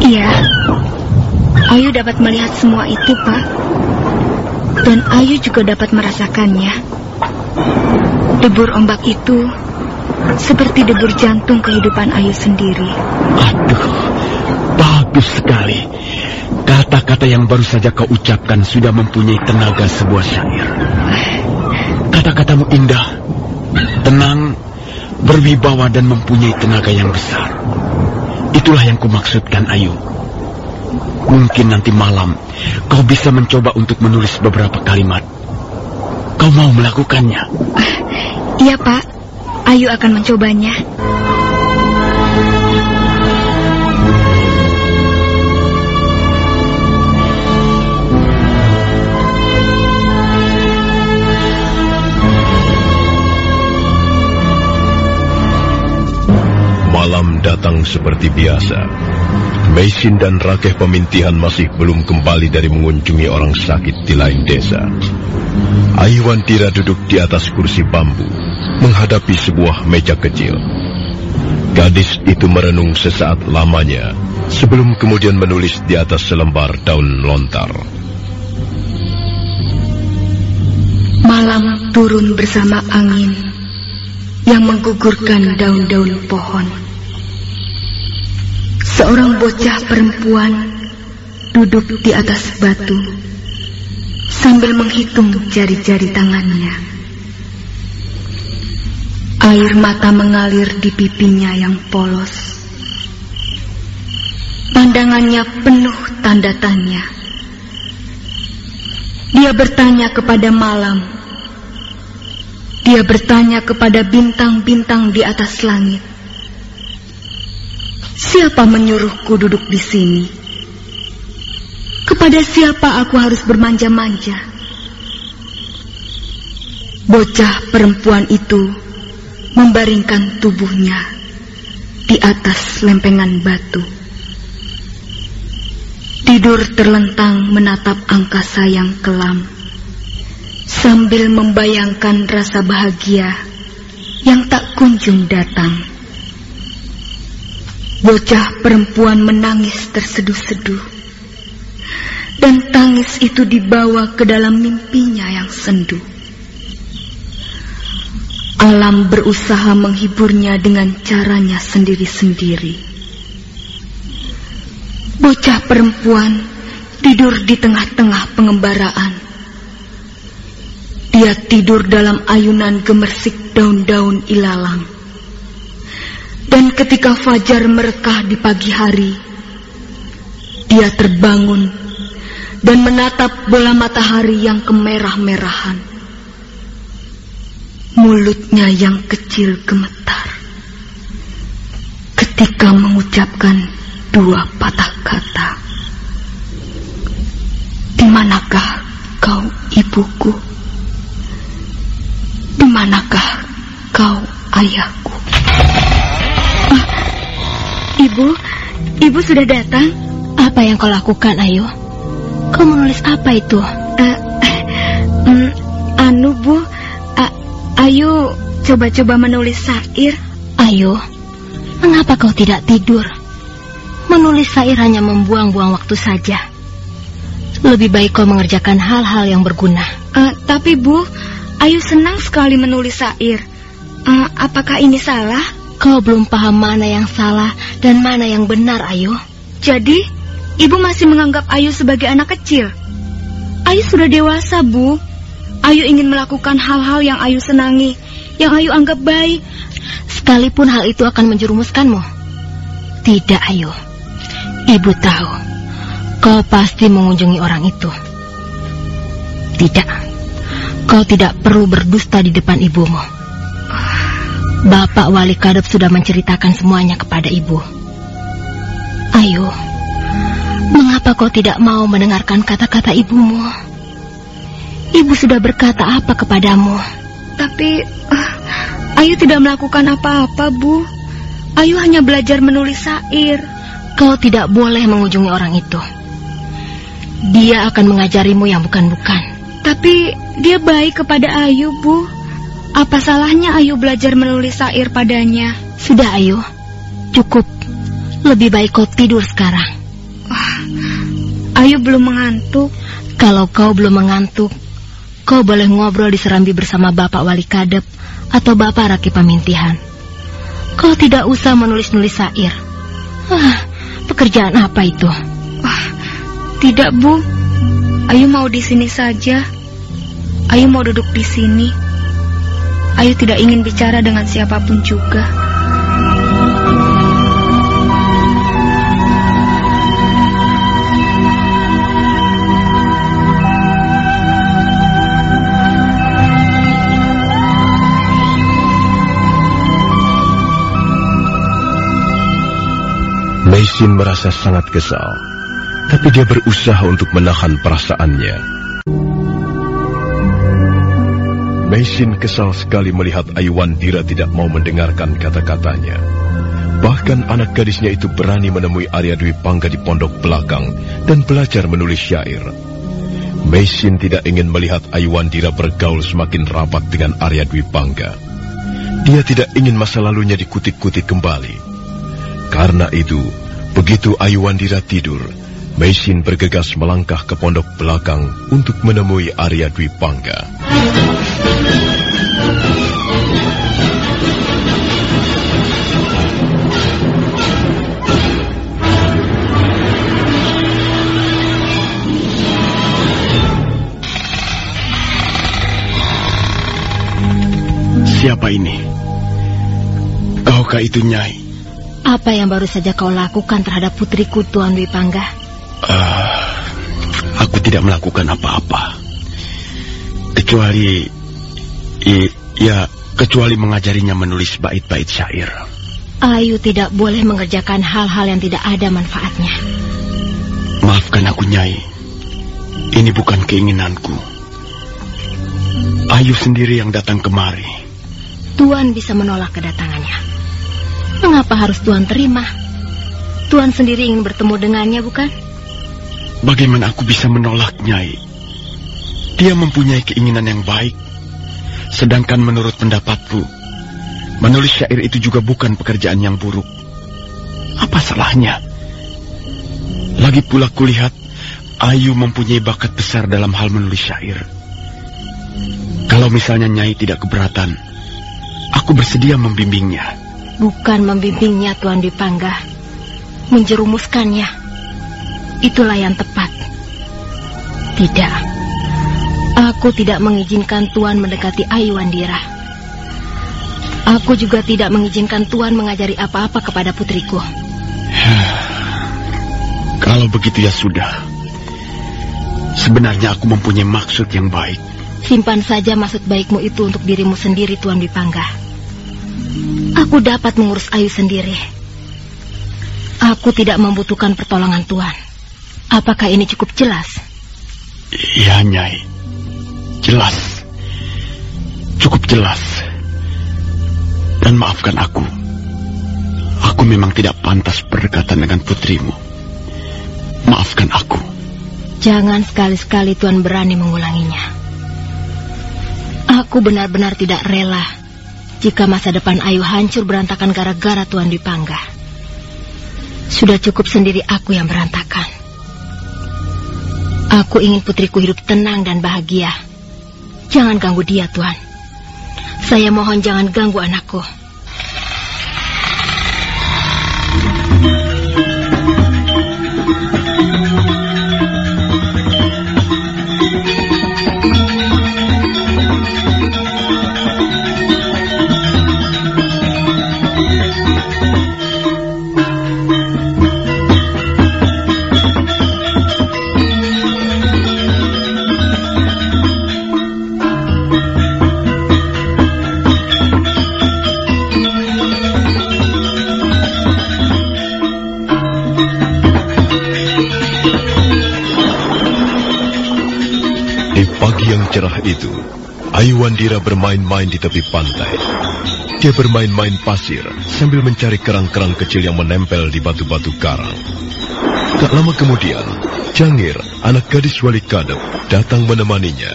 Iya, Ayu dapat melihat semua itu, Pak. Dan Ayu juga dapat merasakannya. Debur ombak itu seperti debur jantung kehidupan Ayu sendiri. Aduh, bagus sekali. Kata-kata yang baru saja kau ucapkan sudah mempunyai tenaga sebuah syair. Kata-katamu indah, tenang, berwibawa dan mempunyai tenaga yang besar. Itulah yang kumaksudkan, Ayu. Mungkin nanti malam kau bisa mencoba untuk menulis beberapa kalimat. Kau mau melakukannya? Iya, Pak. Ayu akan mencobanya. Seperti biasa. Mesin dan Rakeh pemintihan masih belum kembali dari mengunjungi orang sakit di lain desa. Aiwantira duduk di atas kursi bambu, menghadapi sebuah meja kecil. Gadis itu merenung sesaat lamanya, sebelum kemudian menulis di atas selembar daun lontar. Malam turun bersama angin yang menggugurkan daun-daun pohon. Seorang bocah perempuan duduk di atas batu sambil menghitung jari-jari tangannya. Air mata mengalir di pipinya yang polos. Pandangannya penuh tanda tanya. Dia bertanya kepada malam. Dia bertanya kepada bintang-bintang di atas langit. Siapa menyuruhku duduk di sini? Kepada siapa aku harus bermanja-manja? Bocah perempuan itu membaringkan tubuhnya di atas lempengan batu. Tidur terlentang menatap angkasa yang kelam sambil membayangkan rasa bahagia yang tak kunjung datang. Bocah perempuan menangis terseduh-seduh. Dan tangis itu dibawa ke dalam mimpinya yang sendu. Alam berusaha menghiburnya dengan caranya sendiri-sendiri. Bocah perempuan tidur di tengah-tengah pengembaraan. Dia tidur dalam ayunan gemersik daun-daun ilalang. Dan ketika fajar merekah di pagi hari, dia terbangun dan menatap bola matahari yang kemerah-merahan. Mulutnya yang kecil gemetar ketika mengucapkan dua patah kata. Di manakah kau ibuku? Di manakah kau ayahku? Ibu sudah datang? Apa yang kau lakukan, Ayu? Kau menulis apa itu? Uh, um, anu, Bu, uh, Ayu coba-coba menulis syair. Ayo, mengapa kau tidak tidur? Menulis syair hanya membuang-buang waktu saja. Lebih baik kau mengerjakan hal-hal yang berguna. Uh, tapi Bu, Ayu senang sekali menulis syair. Uh, apakah ini salah? Kau belum paham mana yang salah dan mana yang benar, Ayu. Jadi, Ibu masih menganggap Ayu sebagai anak kecil? Ayu sudah dewasa, Bu. Ayu ingin melakukan hal-hal yang Ayu senangi, yang Ayu anggap baik. Sekalipun hal itu akan menjerumuskanmu. Tidak, Ayu. Ibu tahu, kau pasti mengunjungi orang itu. Tidak, kau tidak perlu berdusta di depan ibumu. Bapak Wali Kadep sudah menceritakan semuanya kepada ibu. Ayu, mengapa kau tidak mau mendengarkan kata-kata ibumu? Ibu sudah berkata apa kepadamu? Tapi uh, Ayu tidak melakukan apa-apa, Bu. Ayu hanya belajar menulis syair. Kau tidak boleh mengunjungi orang itu. Dia akan mengajarimu yang bukan-bukan. Tapi dia baik kepada Ayu, Bu. Apa salahnya Ayu belajar menulis syair padanya? Sudah, Ayu. Cukup. Lebih baik kau tidur sekarang. Wah, Ayu belum mengantuk. Kalau kau belum mengantuk, Kau boleh ngobrol di serambi bersama Bapak Wali Kadep atau Bapak Raki Pamintihan. Kau tidak usah menulis-nulis syair. Ah, pekerjaan apa itu? Ah, tidak, Bu. Ayu mau di sini saja. Ayu mau duduk di sini. Ayu tidak ingin bicara dengan siapa pun juga. Maisin merasa sangat kesal, tapi dia berusaha untuk menahan perasaannya. Maisin kesal sekali melihat Ayuandira tidak mau mendengarkan kata-katanya. Bahkan anak gadisnya itu berani menemui Arya Dwi Pangga di pondok belakang dan belajar menulis syair. Maisin tidak ingin melihat Ayuandira bergaul semakin rapat dengan Arya Dwi Pangga. Dia tidak ingin masa lalunya dikutik-kutik kembali. Karena itu, begitu Ayuandira tidur, Meisin bergegas melangkah ke pondok belakang untuk menemui Arya Dwi Pangga. Siapa ini? Kaukah itu Nyai? Apa yang baru saja kau lakukan terhadap putriku Tuan Dwi Pangga? Uh, aku tidak melakukan apa-apa. Kecuali... I, ya, kecuali mengajarinya menulis bait-bait syair. Ayu tidak boleh mengerjakan hal-hal yang tidak ada manfaatnya. Maafkan aku, Nyai. Ini bukan keinginanku. Ayu sendiri yang datang kemari. Tuan bisa menolak kedatangannya. Mengapa harus Tuan terima? Tuan sendiri ingin bertemu dengannya, bukan? Bagaimana aku bisa menolak Nyai? Dia mempunyai keinginan yang baik. Sedangkan menurut pendapatku, menulis syair itu juga bukan pekerjaan yang buruk. Apa salahnya? Lagi pula kulihat Ayu mempunyai bakat besar dalam hal menulis syair. Kalau misalnya Nyai tidak keberatan, aku bersedia membimbingnya. Bukan membimbingnya Tuan Dipangga, menjerumuskannya. Itulah yang tepat. Tidak, aku tidak mengizinkan Tuan mendekati Ayu Andira. Aku juga tidak mengizinkan Tuan mengajari apa-apa kepada putriku. [sighs] Kalau begitu ya sudah. Sebenarnya aku mempunyai maksud yang baik. Simpan saja maksud baikmu itu untuk dirimu sendiri, Tuan Dipangga. Aku dapat mengurus Ayu sendiri. Aku tidak membutuhkan pertolongan Tuhan. Apakah ini cukup jelas? Iya, Nyai. Jelas. Cukup jelas. Dan maafkan aku. Aku memang tidak pantas berdekatan dengan putrimu. Maafkan aku. Jangan sekali-sekali Tuhan berani mengulanginya. Aku benar-benar tidak rela jika masa depan Ayu hancur berantakan gara-gara Tuan Dipangga. Sudah cukup sendiri aku yang berantakan. Aku ingin putriku hidup tenang dan bahagia. Jangan ganggu dia, Tuan. Saya mohon jangan ganggu anakku. Cerah itu, Ayu Wandira bermain-main di tepi pantai. Dia bermain-main pasir sambil mencari kerang-kerang kecil yang menempel di batu-batu karang. Tak lama kemudian, Jangir, anak gadis wali kadep, datang menemaninya.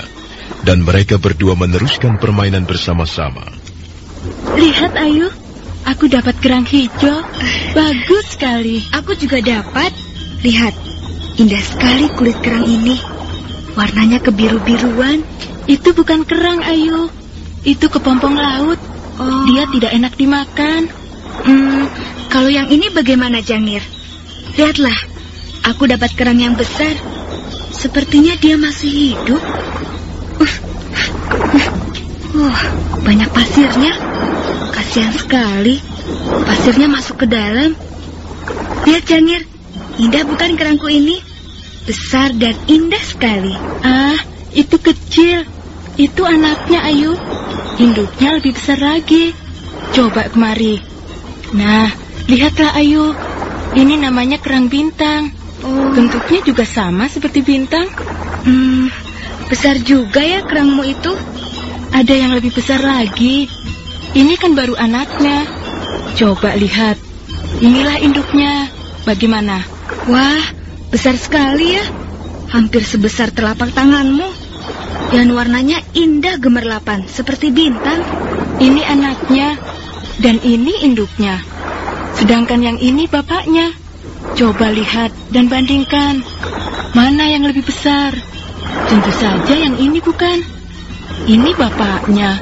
Dan mereka berdua meneruskan permainan bersama-sama. Lihat Ayu, aku dapat kerang hijau. Bagus sekali. Aku juga dapat. Lihat, indah sekali kulit kerang ini. Warnanya kebiru-biruan. Itu bukan kerang, Ayu. Itu kepompong laut. Oh. Dia tidak enak dimakan. Hmm, kalau yang ini bagaimana, Jangir? Lihatlah, aku dapat kerang yang besar. Sepertinya dia masih hidup. Uh, uh, banyak pasirnya. Kasihan sekali. Pasirnya masuk ke dalam. Lihat, Jangir. Indah bukan kerangku ini? Besar dan indah sekali. Ah, itu kecil. Itu anaknya, Ayu. Induknya lebih besar lagi. Coba kemari. Nah, lihatlah, Ayu. Ini namanya kerang bintang. Oh. Bentuknya juga sama seperti bintang. Hmm, besar juga ya kerangmu itu. Ada yang lebih besar lagi. Ini kan baru anaknya. Coba lihat. Inilah induknya. Bagaimana? Wah, Besar sekali ya, hampir sebesar telapak tanganmu. Dan warnanya indah gemerlapan, seperti bintang. Ini anaknya, dan ini induknya. Sedangkan yang ini bapaknya. Coba lihat dan bandingkan. Mana yang lebih besar? Tentu saja yang ini bukan. Ini bapaknya.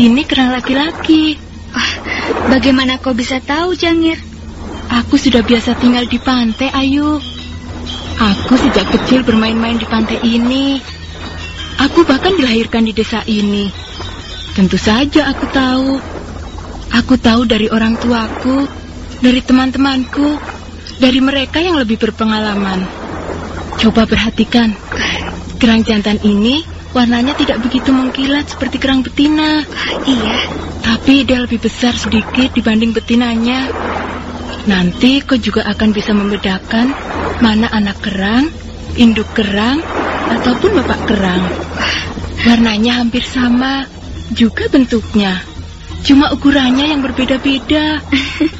Ini kerang laki-laki. Ah, bagaimana kau bisa tahu, Jangir? Aku sudah biasa tinggal di pantai, Ayu. Aku sejak kecil bermain-main di pantai ini. Aku bahkan dilahirkan di desa ini. Tentu saja aku tahu. Aku tahu dari orang tuaku, dari teman-temanku, dari mereka yang lebih berpengalaman. Coba perhatikan. Kerang jantan ini warnanya tidak begitu mengkilat seperti kerang betina. Iya. Tapi dia lebih besar sedikit dibanding betinanya. Nanti kau juga akan bisa membedakan mana anak kerang, induk kerang, ataupun bapak kerang. Warnanya hampir sama, juga bentuknya. Cuma ukurannya yang berbeda-beda.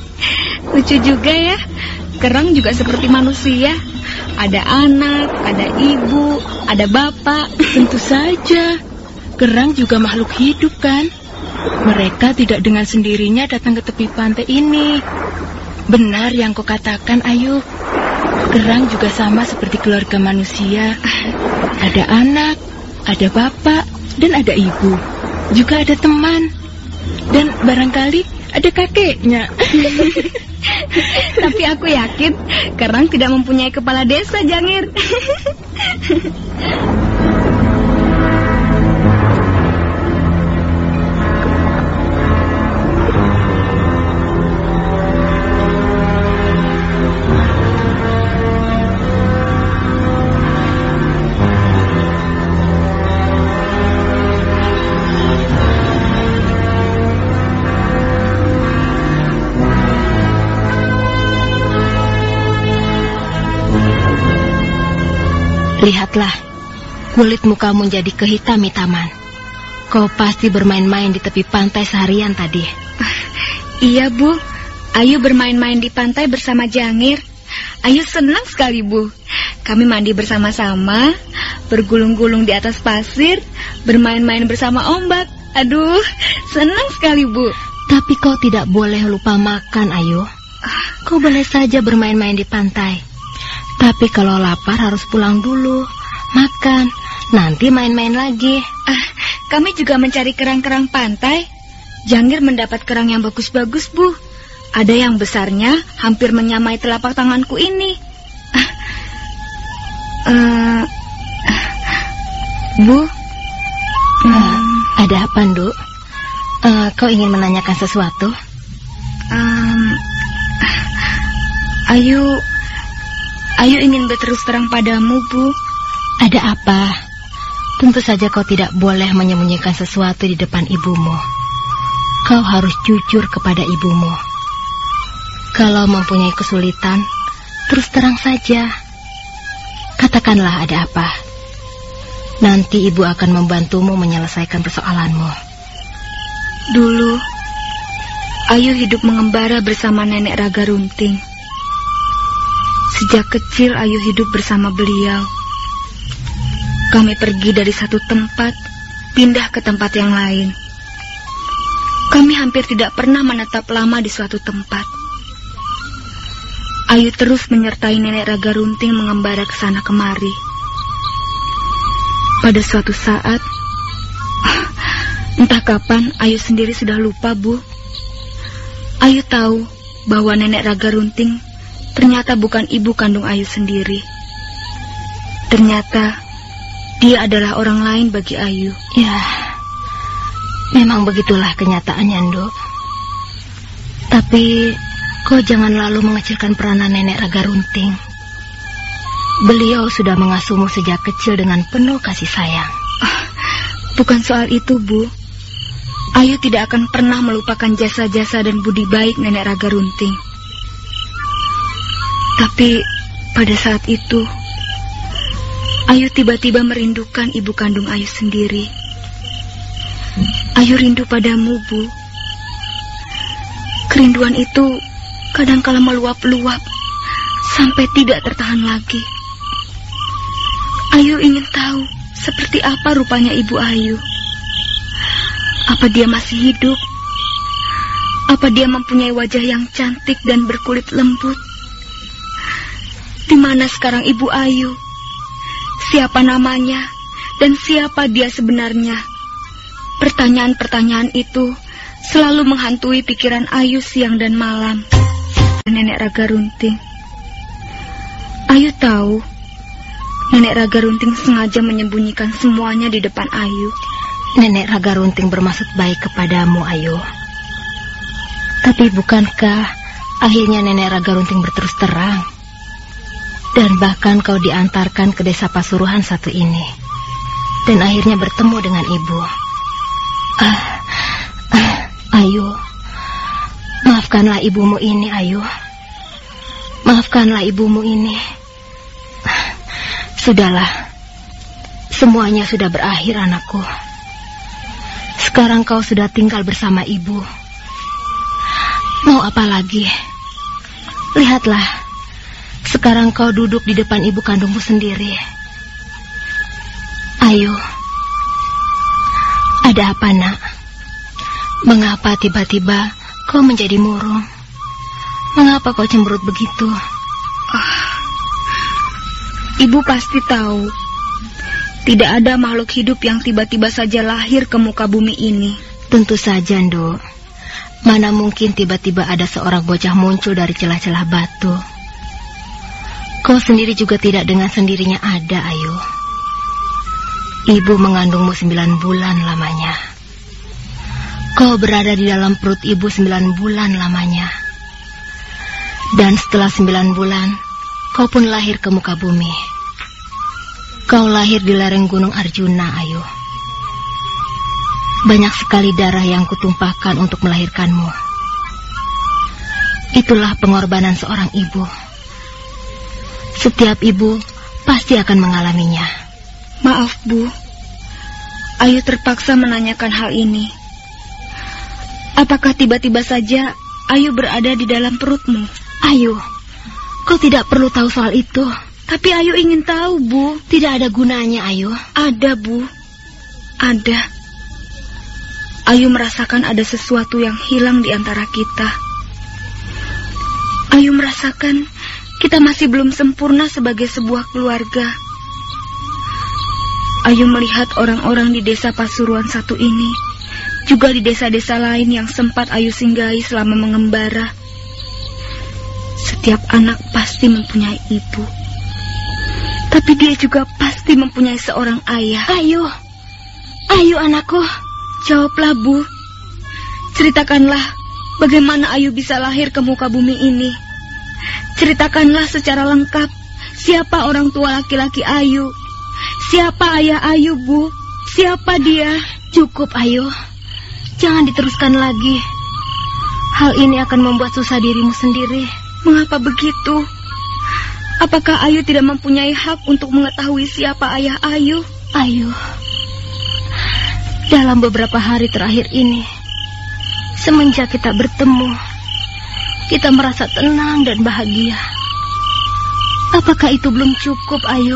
[laughs] Lucu juga ya, kerang juga seperti manusia. Ada anak, ada ibu, ada bapak. [laughs] Tentu saja, kerang juga makhluk hidup kan? Mereka tidak dengan sendirinya datang ke tepi pantai ini. Benar yang kau katakan, Ayu. Kerang juga sama seperti keluarga manusia. Ada anak, ada bapak, dan ada ibu. Juga ada teman. Dan barangkali ada kakeknya. [laughs] Tapi aku yakin kerang tidak mempunyai kepala desa, Jangir. [laughs] Lihatlah, kulit mukamu jadi kehitam-hitaman. Kau pasti bermain-main di tepi pantai seharian tadi. Uh, iya, Bu. Ayu bermain-main di pantai bersama Jangir. Ayu senang sekali, Bu. Kami mandi bersama-sama, bergulung-gulung di atas pasir, bermain-main bersama ombak. Aduh, senang sekali, Bu. Tapi kau tidak boleh lupa makan, Ayu. Kau boleh saja bermain-main di pantai. Tapi kalau lapar harus pulang dulu. Makan, nanti main-main lagi. Ah, kami juga mencari kerang-kerang pantai. Jangir mendapat kerang yang bagus-bagus, Bu. Ada yang besarnya hampir menyamai telapak tanganku ini. Ah, uh, Bu, uh, ada apa, Nduk? Uh, kau ingin menanyakan sesuatu? Um, Ayu, Ayu ingin berterus terang padamu, Bu. Ada apa? Tentu saja kau tidak boleh menyembunyikan sesuatu di depan ibumu. Kau harus jujur kepada ibumu. Kalau mempunyai kesulitan, terus terang saja. Katakanlah ada apa. Nanti ibu akan membantumu menyelesaikan persoalanmu. Dulu, Ayu hidup mengembara bersama nenek Raga Runting. Sejak kecil Ayu hidup bersama beliau. Kami pergi dari satu tempat, pindah ke tempat yang lain. Kami hampir tidak pernah menetap lama di suatu tempat. Ayu terus menyertai nenek Raga Runting mengembara ke sana kemari. Pada suatu saat, [laughs] entah kapan Ayu sendiri sudah lupa, Bu. Ayu tahu bahwa nenek Raga Runting ternyata bukan ibu kandung Ayu sendiri. Ternyata dia adalah orang lain bagi Ayu. Ya, memang begitulah kenyataannya, Nduk. Tapi Kau jangan lalu mengecilkan peranan nenek Raga Runting. Beliau sudah mengasuhmu sejak kecil dengan penuh kasih sayang. Oh, bukan soal itu, Bu. Ayu tidak akan pernah melupakan jasa-jasa dan budi baik nenek Raga Runting. Tapi pada saat itu, Ayu tiba-tiba merindukan ibu kandung Ayu sendiri. Ayu rindu padamu, Bu. Kerinduan itu kadangkala meluap-luap sampai tidak tertahan lagi. Ayu ingin tahu seperti apa rupanya ibu Ayu. Apa dia masih hidup? Apa dia mempunyai wajah yang cantik dan berkulit lembut? Di mana sekarang ibu Ayu? Siapa namanya? Dan siapa dia sebenarnya? Pertanyaan-pertanyaan itu selalu menghantui pikiran Ayu siang dan malam nenek Raga Runting. Ayu tahu, nenek Raga Runting sengaja menyembunyikan semuanya di depan Ayu. Nenek Raga Runting bermaksud baik kepadamu, Ayu. Tapi bukankah akhirnya nenek Raga Runting berterus terang? Dan bahkan kau diantarkan ke desa Pasuruhan satu ini. Dan akhirnya bertemu dengan ibu. Ah, ah, Ayu. Maafkanlah ibumu ini, Ayu. Maafkanlah ibumu ini. Sudahlah. Semuanya sudah berakhir, anakku. Sekarang kau sudah tinggal bersama ibu. Mau apa lagi? Lihatlah. Sekarang kau duduk di depan ibu kandungmu sendiri. Ayo. Ada apa, nak? Mengapa tiba-tiba Kau menjadi murung. Mengapa kau cemberut begitu? Oh, ibu pasti tahu. Tidak ada makhluk hidup yang tiba-tiba saja lahir ke muka bumi ini. Tentu saja, Ndo. Mana mungkin tiba-tiba ada seorang bocah muncul dari celah-celah batu. Kau sendiri juga tidak dengan sendirinya ada, Ayu. Ibu mengandungmu sembilan bulan lamanya. Kau berada di dalam perut ibu sembilan bulan lamanya. Dan setelah sembilan bulan, kau pun lahir ke muka bumi. Kau lahir di lereng gunung Arjuna, Ayu. Banyak sekali darah yang kutumpahkan untuk melahirkanmu. Itulah pengorbanan seorang ibu. Setiap ibu pasti akan mengalaminya. Maaf, Bu. Ayu terpaksa menanyakan hal ini. Apakah tiba-tiba saja Ayu berada di dalam perutmu? Ayu, kau tidak perlu tahu soal itu. Tapi Ayu ingin tahu, Bu. Tidak ada gunanya, Ayu. Ada, Bu. Ada. Ayu merasakan ada sesuatu yang hilang di antara kita. Ayu merasakan kita masih belum sempurna sebagai sebuah keluarga. Ayu melihat orang-orang di desa Pasuruan satu ini, juga di desa-desa lain yang sempat Ayu singgahi selama mengembara. Setiap anak pasti mempunyai ibu. Tapi dia juga pasti mempunyai seorang ayah. Ayu. Ayu anakku. Jawablah, Bu. Ceritakanlah bagaimana Ayu bisa lahir ke muka bumi ini. Ceritakanlah secara lengkap siapa orang tua laki-laki Ayu. Siapa ayah Ayu, Bu? Siapa dia? Cukup, Ayu. Jangan diteruskan lagi. Hal ini akan membuat susah dirimu sendiri. Mengapa begitu? Apakah Ayu tidak mempunyai hak untuk mengetahui siapa ayah Ayu? Ayu, dalam beberapa hari terakhir ini, semenjak kita bertemu, kita merasa tenang dan bahagia. Apakah itu belum cukup, Ayu?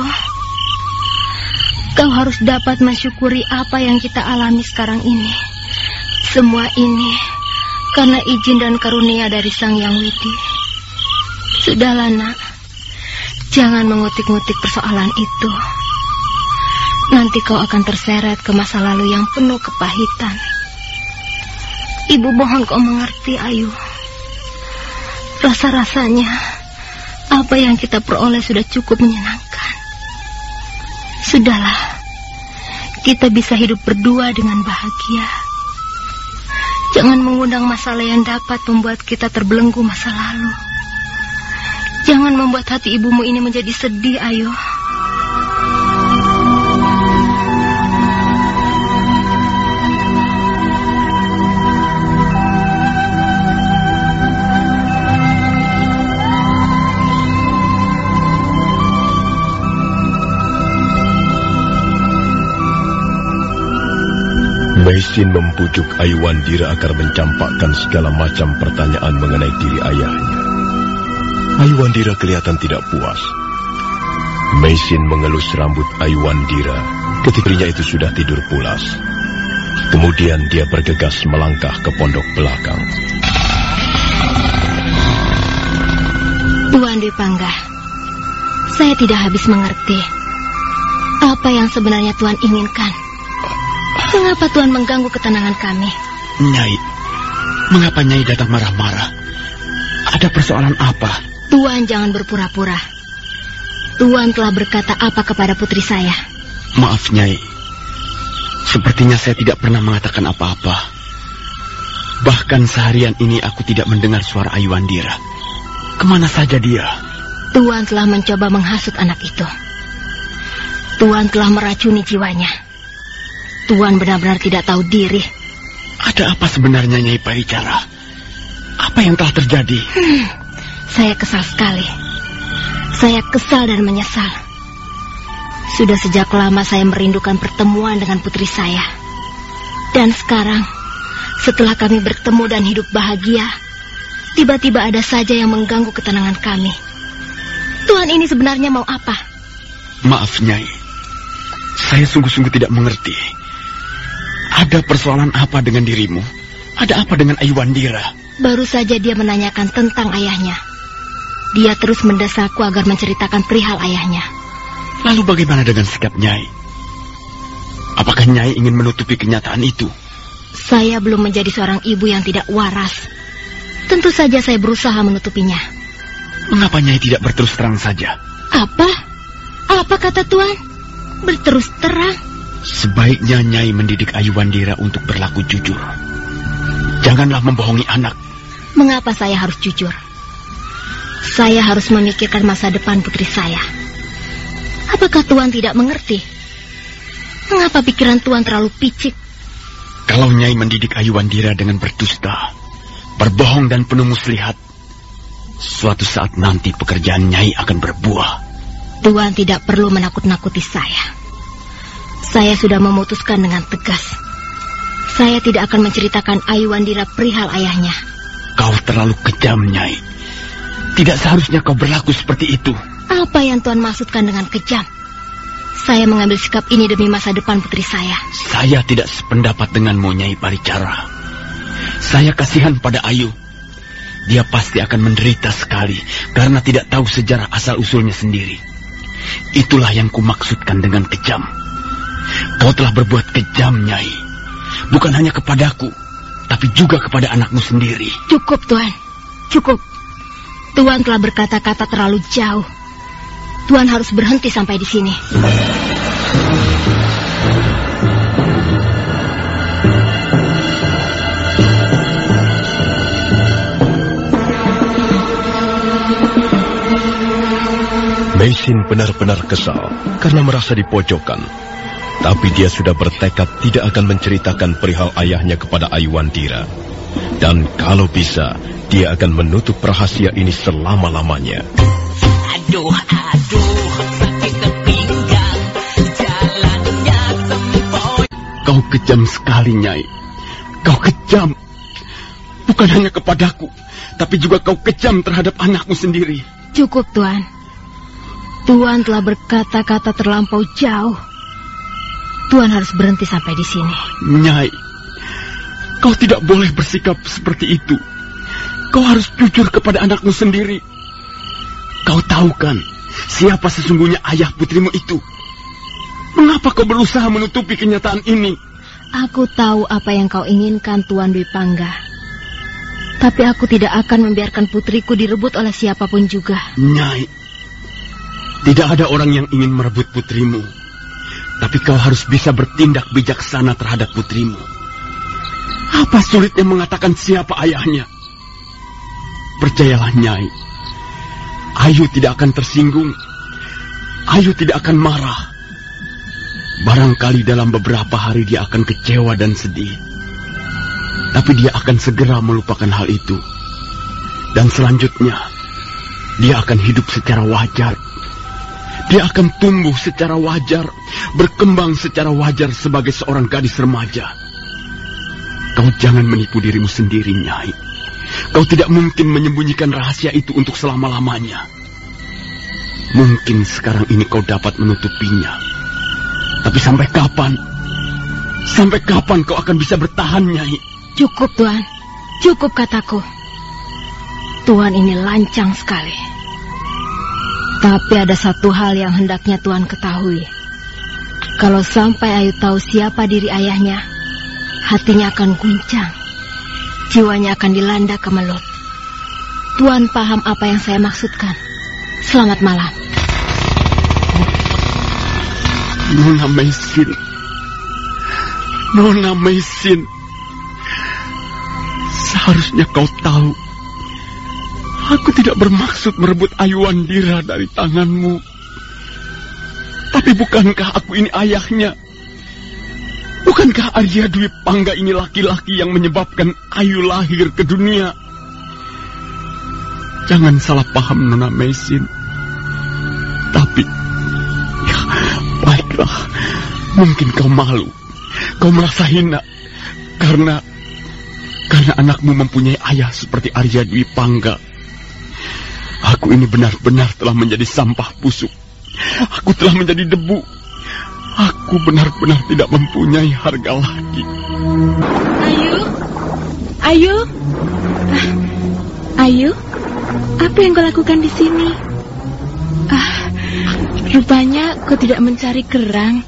Kau harus dapat mensyukuri apa yang kita alami sekarang ini. Semua ini karena izin dan karunia dari Sang Yang Widi. Sudahlah, nak. Jangan mengutik-ngutik persoalan itu. Nanti kau akan terseret ke masa lalu yang penuh kepahitan. Ibu mohon kau mengerti, Ayu. Rasa-rasanya, apa yang kita peroleh sudah cukup menyenangkan. Sudahlah, kita bisa hidup berdua dengan bahagia. Jangan mengundang masalah yang dapat membuat kita terbelenggu masa lalu. Jangan membuat hati ibumu ini menjadi sedih, Ayu. Maisin membujuk Aiwandira agar mencampakkan segala macam pertanyaan mengenai diri ayahnya. Aiwandira kelihatan tidak puas. Maisin mengelus rambut Aiwandira ketika itu sudah tidur pulas. Kemudian dia bergegas melangkah ke pondok belakang. Tuan Dwi Pangga, saya tidak habis mengerti apa yang sebenarnya Tuan inginkan. Mengapa Tuan mengganggu ketenangan kami? Nyai, mengapa Nyai datang marah-marah? Ada persoalan apa? Tuan jangan berpura-pura. Tuan telah berkata apa kepada putri saya? Maaf, Nyai. Sepertinya saya tidak pernah mengatakan apa-apa. Bahkan seharian ini aku tidak mendengar suara Ayu Andira. Ke mana saja dia? Tuan telah mencoba menghasut anak itu. Tuan telah meracuni jiwanya. Tuan benar-benar tidak tahu diri. Ada apa sebenarnya Nyai Paicara? Apa yang telah terjadi? Hmm, saya kesal sekali. Saya kesal dan menyesal. Sudah sejak lama saya merindukan pertemuan dengan putri saya. Dan sekarang, setelah kami bertemu dan hidup bahagia, tiba-tiba ada saja yang mengganggu ketenangan kami. Tuhan ini sebenarnya mau apa? Maaf, Nyai. Saya sungguh-sungguh tidak mengerti. Ada persoalan apa dengan dirimu? Ada apa dengan Aiwandira? Baru saja dia menanyakan tentang ayahnya. Dia terus mendesakku agar menceritakan perihal ayahnya. Lalu bagaimana dengan sikap Nyai? Apakah Nyai ingin menutupi kenyataan itu? Saya belum menjadi seorang ibu yang tidak waras. Tentu saja saya berusaha menutupinya. Mengapa Nyai tidak berterus terang saja? Apa? Apa kata Tuan? Berterus terang? Sebaiknya Nyai mendidik Ayuwandira untuk berlaku jujur. Janganlah membohongi anak. Mengapa saya harus jujur? Saya harus memikirkan masa depan putri saya. Apakah Tuan tidak mengerti? Mengapa pikiran Tuan terlalu picik? Kalau Nyai mendidik Ayuwandira dengan berdusta, berbohong dan penuh muslihat, suatu saat nanti pekerjaan Nyai akan berbuah. Tuan tidak perlu menakut-nakuti saya. Saya sudah memutuskan dengan tegas. Saya tidak akan menceritakan Ayuwandira perihal ayahnya. Kau terlalu kejam, Nyai. Tidak seharusnya kau berlaku seperti itu. Apa yang Tuan maksudkan dengan kejam? Saya mengambil sikap ini demi masa depan putri saya. Saya tidak sependapat denganmu, Nyai Paricara. Saya kasihan pada Ayu. Dia pasti akan menderita sekali karena tidak tahu sejarah asal-usulnya sendiri. Itulah yang kumaksudkan dengan kejam. Kau telah berbuat kejam, Nyai. Bukan hanya kepadaku, tapi juga kepada anakmu sendiri. Cukup, Tuan. Cukup. Tuan telah berkata-kata terlalu jauh. Tuan harus berhenti sampai di sini. Meisin benar-benar kesal karena merasa dipojokkan. Tapi dia sudah bertekad tidak akan menceritakan perihal ayahnya kepada Ayuandira. Dan kalau bisa, dia akan menutup rahasia ini selama-lamanya. Aduh, aduh, sakit pinggang, jalannya sempoi. Kau kejam sekali, Nyai. Kau kejam. Bukan hanya kepadaku, tapi juga kau kejam terhadap anakmu sendiri. Cukup, Tuan. Tuan telah berkata-kata terlampau jauh. Tuan harus berhenti sampai di sini. Nyai, kau tidak boleh bersikap seperti itu. Kau harus jujur kepada anakmu sendiri. Kau tahu kan siapa sesungguhnya ayah putrimu itu? Mengapa kau berusaha menutupi kenyataan ini? Aku tahu apa yang kau inginkan, Tuan Dwi Pangga. Tapi aku tidak akan membiarkan putriku direbut oleh siapa pun juga. Nyai, tidak ada orang yang ingin merebut putrimu. Tapi kau harus bisa bertindak bijaksana terhadap putrimu. Apa sulitnya mengatakan siapa ayahnya? Percayalah, Nyai. Ayu tidak akan tersinggung. Ayu tidak akan marah. Barangkali dalam beberapa hari dia akan kecewa dan sedih. Tapi dia akan segera melupakan hal itu. Dan selanjutnya, dia akan hidup secara wajar. Dia akan tumbuh secara wajar, berkembang secara wajar sebagai seorang gadis remaja. Kau jangan menipu dirimu sendiri, Nyai. Kau tidak mungkin menyembunyikan rahasia itu untuk selama-lamanya. Mungkin sekarang ini kau dapat menutupinya. Tapi sampai kapan? Sampai kapan kau akan bisa bertahan, Nyai? Cukup, Tuan. Cukup kataku. Tuan ini lancang sekali. Tapi ada satu hal yang hendaknya Tuan ketahui. Kalau sampai Ayu tahu siapa diri ayahnya, hatinya akan guncang. Jiwanya akan dilanda kemelut. Tuan paham apa yang saya maksudkan. Selamat malam. Nona Maisin. Nona Maisin. Seharusnya kau tahu. Aku tidak bermaksud merebut Ayuandira dari tanganmu. Tapi bukankah aku ini ayahnya? Bukankah Arya Dwi Pangga ini laki-laki yang menyebabkan Ayu lahir ke dunia? Jangan salah paham Nona Maisin. Tapi, ya, baiklah. Mungkin kau malu. Kau merasa hina. Karena, karena anakmu mempunyai ayah seperti Arya Dwi Pangga. Aku ini benar-benar telah menjadi sampah busuk. Aku telah menjadi debu. Aku benar-benar tidak mempunyai harga lagi. Ayu, Ayu, Ah, Ayu, apa yang kau lakukan di sini? Ah, rupanya kau tidak mencari kerang.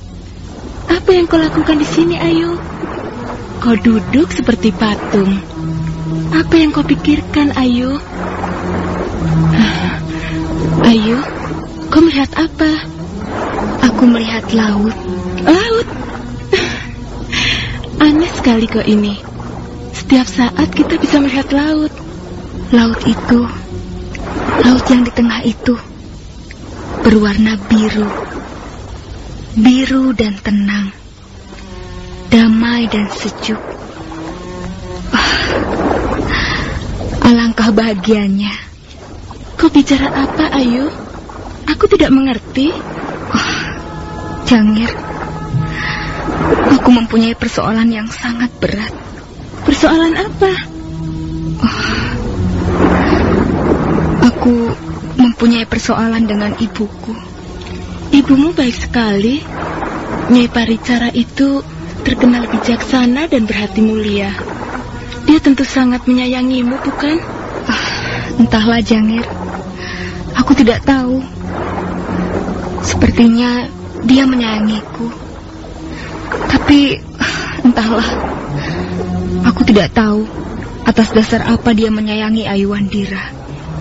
Apa yang kau lakukan di sini, Ayu? Kau duduk seperti patung. Apa yang kau pikirkan, Ayu? Ah, Ayu, kau melihat apa? Aku melihat laut. Laut. [laughs] Aneh sekali kau ini. Setiap saat kita bisa melihat laut. Laut itu, laut yang di tengah itu, berwarna biru. Biru dan tenang. Damai dan sejuk. Ah, alangkah bahagianya. Kau bicara apa, Ayu? Aku tidak mengerti. Jangir, aku mempunyai persoalan yang sangat berat. Persoalan apa? Aku mempunyai persoalan dengan ibuku. Ibumu baik sekali. Nyai Paricara itu terkenal bijaksana dan berhati mulia. Dia tentu sangat menyayangimu, bukan? Entahlah Jangir. Aku tidak tahu. Sepertinya dia menyayangiku. Tapi entahlah. Aku tidak tahu atas dasar apa dia menyayangi Ayu Wandira.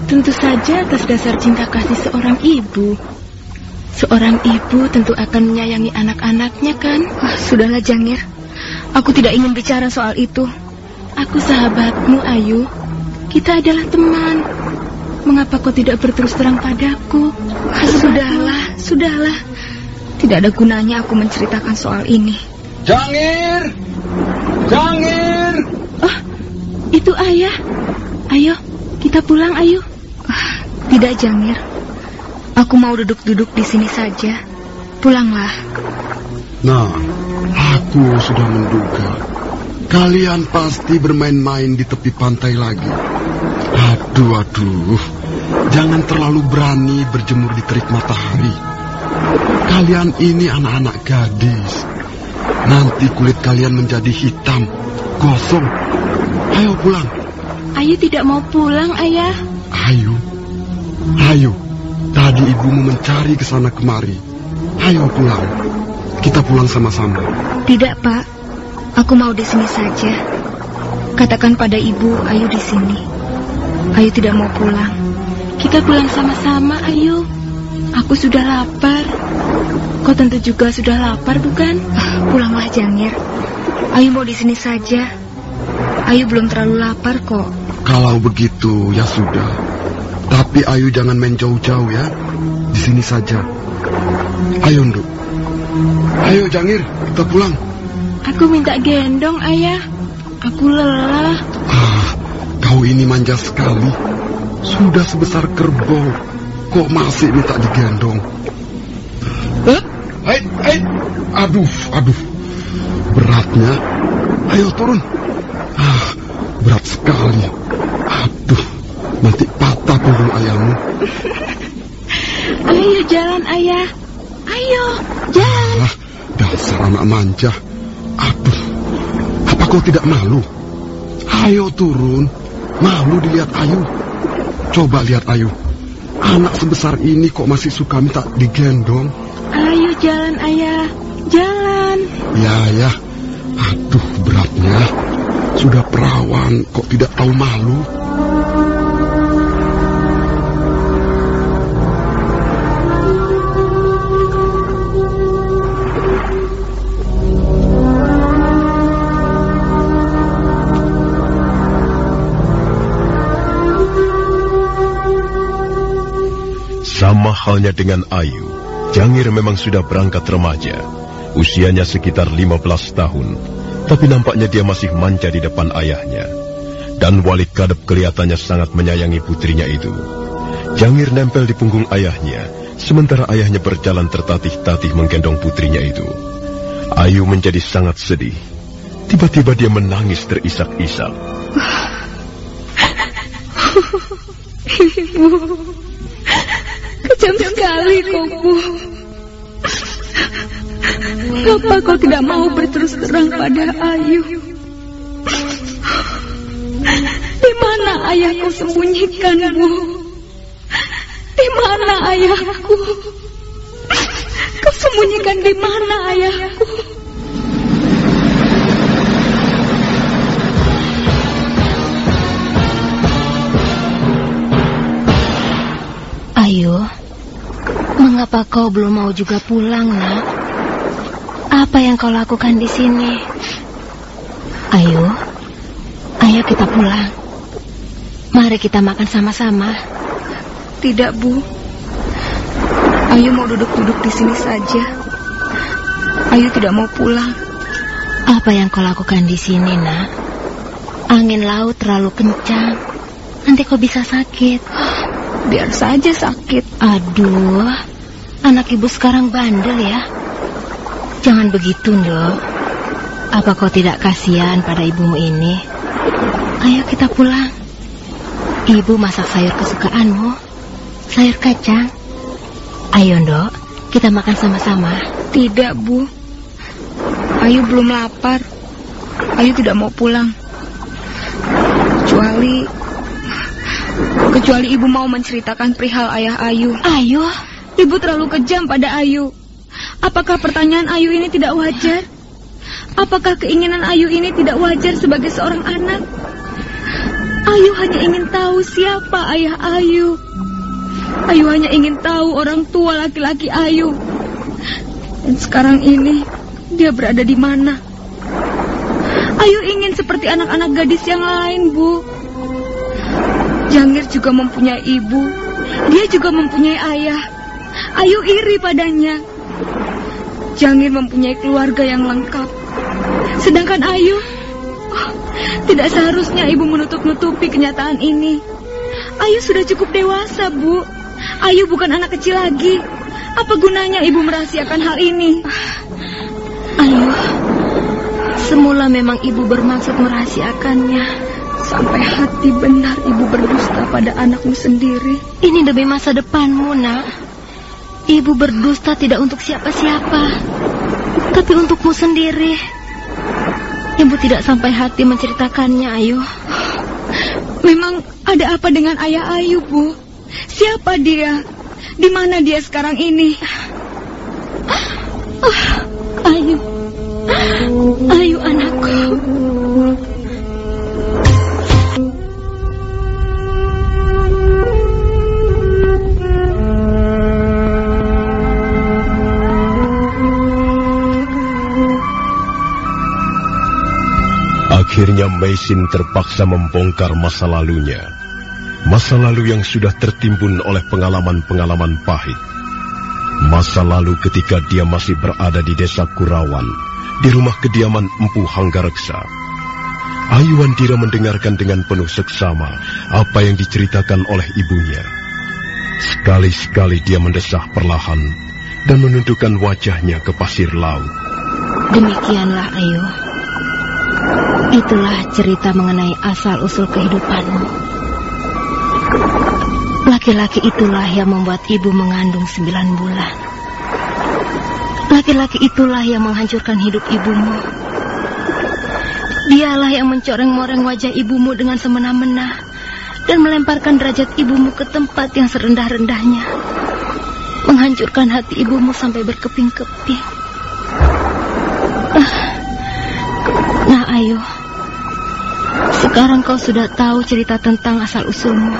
Tentu saja atas dasar cinta kasih seorang ibu. Seorang ibu tentu akan menyayangi anak-anaknya kan? Ah, sudahlah Jangir. Aku tidak ingin bicara soal itu. Aku sahabatmu, Ayu. Kita adalah teman. Mengapa kau tidak berterus terang padaku? Ah, sudahlah, sudahlah. Tidak ada gunanya aku menceritakan soal ini. Jangir! Jangir! Oh, itu ayah. Ayo, kita pulang, ayo. Ah, tidak Jangir. Aku mau duduk-duduk di sini saja. Pulanglah. Nah, aku sudah menduga. Kalian pasti bermain-main di tepi pantai lagi. Aduh, aduh. Jangan terlalu berani berjemur di terik matahari. Kalian ini anak-anak gadis. Nanti kulit kalian menjadi hitam, gosong. Ayo pulang. Ayu tidak mau pulang, ayah. Ayo. Ayo. Tadi ibumu mencari ke sana kemari. Ayo pulang. Kita pulang sama-sama. Tidak, Pak. Aku mau di sini saja. Katakan pada ibu Ayu di sini. Ayu tidak mau pulang. Kita pulang sama-sama, Ayu. Aku sudah lapar. Kau tentu juga sudah lapar, bukan? Ah, pulanglah, Jangir. Ayu mau di sini saja. Ayu belum terlalu lapar kok. Kalau begitu, ya sudah. Tapi Ayu jangan main jauh-jauh ya. Di sini saja. Ayo, Nduk. Ayo, Jangir, kita pulang. Aku minta gendong, ayah. Aku lelah. Ah, kau ini manja sekali. Sudah sebesar kerbau. Kok masih minta digendong? Eh, hai, hai. Aduh, aduh. Beratnya. Ayo turun. Ah, berat sekali. Aduh, nanti patah punggung ayahmu. Ayo jalan, ayah. Ayo, jalan. Ah, dasar anak manja. Aduh, apa kau tidak malu? Ayo turun. Malu dilihat Ayu. Coba lihat Ayu. Anak sebesar ini kok masih suka minta digendong? Ayo jalan, ayah. Jalan. Ya, ya. Aduh, beratnya. Sudah perawan kok tidak tahu malu. Sama halnya dengan Ayu, Jangir memang sudah berangkat remaja. Usianya sekitar 15 tahun, tapi nampaknya dia masih manja di depan ayahnya. Dan Wali Kadep kelihatannya sangat menyayangi putrinya itu. Jangir nempel di punggung ayahnya, sementara ayahnya berjalan tertatih-tatih menggendong putrinya itu. Ayu menjadi sangat sedih. Tiba-tiba dia menangis terisak-isak. [laughs] Kejam sekali Bu. Kenapa kau tidak mau berterus terang pada Ayu? Di mana ayahku sembunyikan, Bu? Di mana ayahku? Kau sembunyikan di mana ayahku? Ayu, mengapa kau belum mau juga pulang, nak? Apa yang kau lakukan di sini? Ayu, ayo kita pulang. Mari kita makan sama-sama. Tidak, Bu. Ayu mau duduk-duduk di sini saja. Ayu tidak mau pulang. Apa yang kau lakukan di sini, nak? Angin laut terlalu kencang. Nanti kau bisa sakit. Biar saja sakit. Aduh, anak ibu sekarang bandel ya. Jangan begitu, dok. Apa kau tidak kasihan pada ibumu ini? Ayo kita pulang. Ibu masak sayur kesukaanmu. sayur kacang. Ayo, Ndok, kita makan sama-sama. Tidak, Bu. Ayu belum lapar. Ayu tidak mau pulang. Kecuali... Kecuali ibu mau menceritakan perihal ayah Ayu. Ayo, Ibu terlalu kejam pada Ayu. Apakah pertanyaan Ayu ini tidak wajar? Apakah keinginan Ayu ini tidak wajar sebagai seorang anak? Ayu hanya ingin tahu siapa ayah Ayu. Ayu hanya ingin tahu orang tua laki-laki Ayu. Dan sekarang ini dia berada di mana? Ayu ingin seperti anak-anak gadis yang lain, Bu. Jangir juga mempunyai ibu. Dia juga mempunyai ayah. Ayu iri padanya. Jangir mempunyai keluarga yang lengkap. Sedangkan Ayu, oh, tidak seharusnya ibu menutup-nutupi kenyataan ini. Ayu sudah cukup dewasa, Bu. Ayu bukan anak kecil lagi. Apa gunanya ibu merahasiakan hal ini? ayo. Semula memang ibu bermaksud merahasiakannya. Sampai hati benar ibu berdusta pada anakmu sendiri. Ini demi masa depanmu, nak. Ibu berdusta tidak untuk siapa-siapa, tapi untukmu sendiri. Ibu tidak sampai hati menceritakannya, ayo. Memang ada apa dengan ayah Ayu, Bu? Siapa dia? Di mana dia sekarang ini? Ayu. Ayu anakku. Akhirnya Meisin terpaksa membongkar masa lalunya. Masa lalu yang sudah tertimbun oleh pengalaman-pengalaman pahit. Masa lalu ketika dia masih berada di desa Kurawan, di rumah kediaman Empu Hanggareksa. Ayu Wandira mendengarkan dengan penuh seksama apa yang diceritakan oleh ibunya. Sekali-sekali dia mendesah perlahan dan menundukkan wajahnya ke pasir laut. Demikianlah, ayo. Itulah cerita mengenai asal-usul kehidupanmu. Laki-laki itulah yang membuat ibu mengandung sembilan bulan. Laki-laki itulah yang menghancurkan hidup ibumu. Dialah yang mencoreng-moreng wajah ibumu dengan semena-mena dan melemparkan derajat ibumu ke tempat yang serendah-rendahnya. Menghancurkan hati ibumu sampai berkeping-keping. Nah, ayo. Sekarang kau sudah tahu cerita tentang asal-usulmu.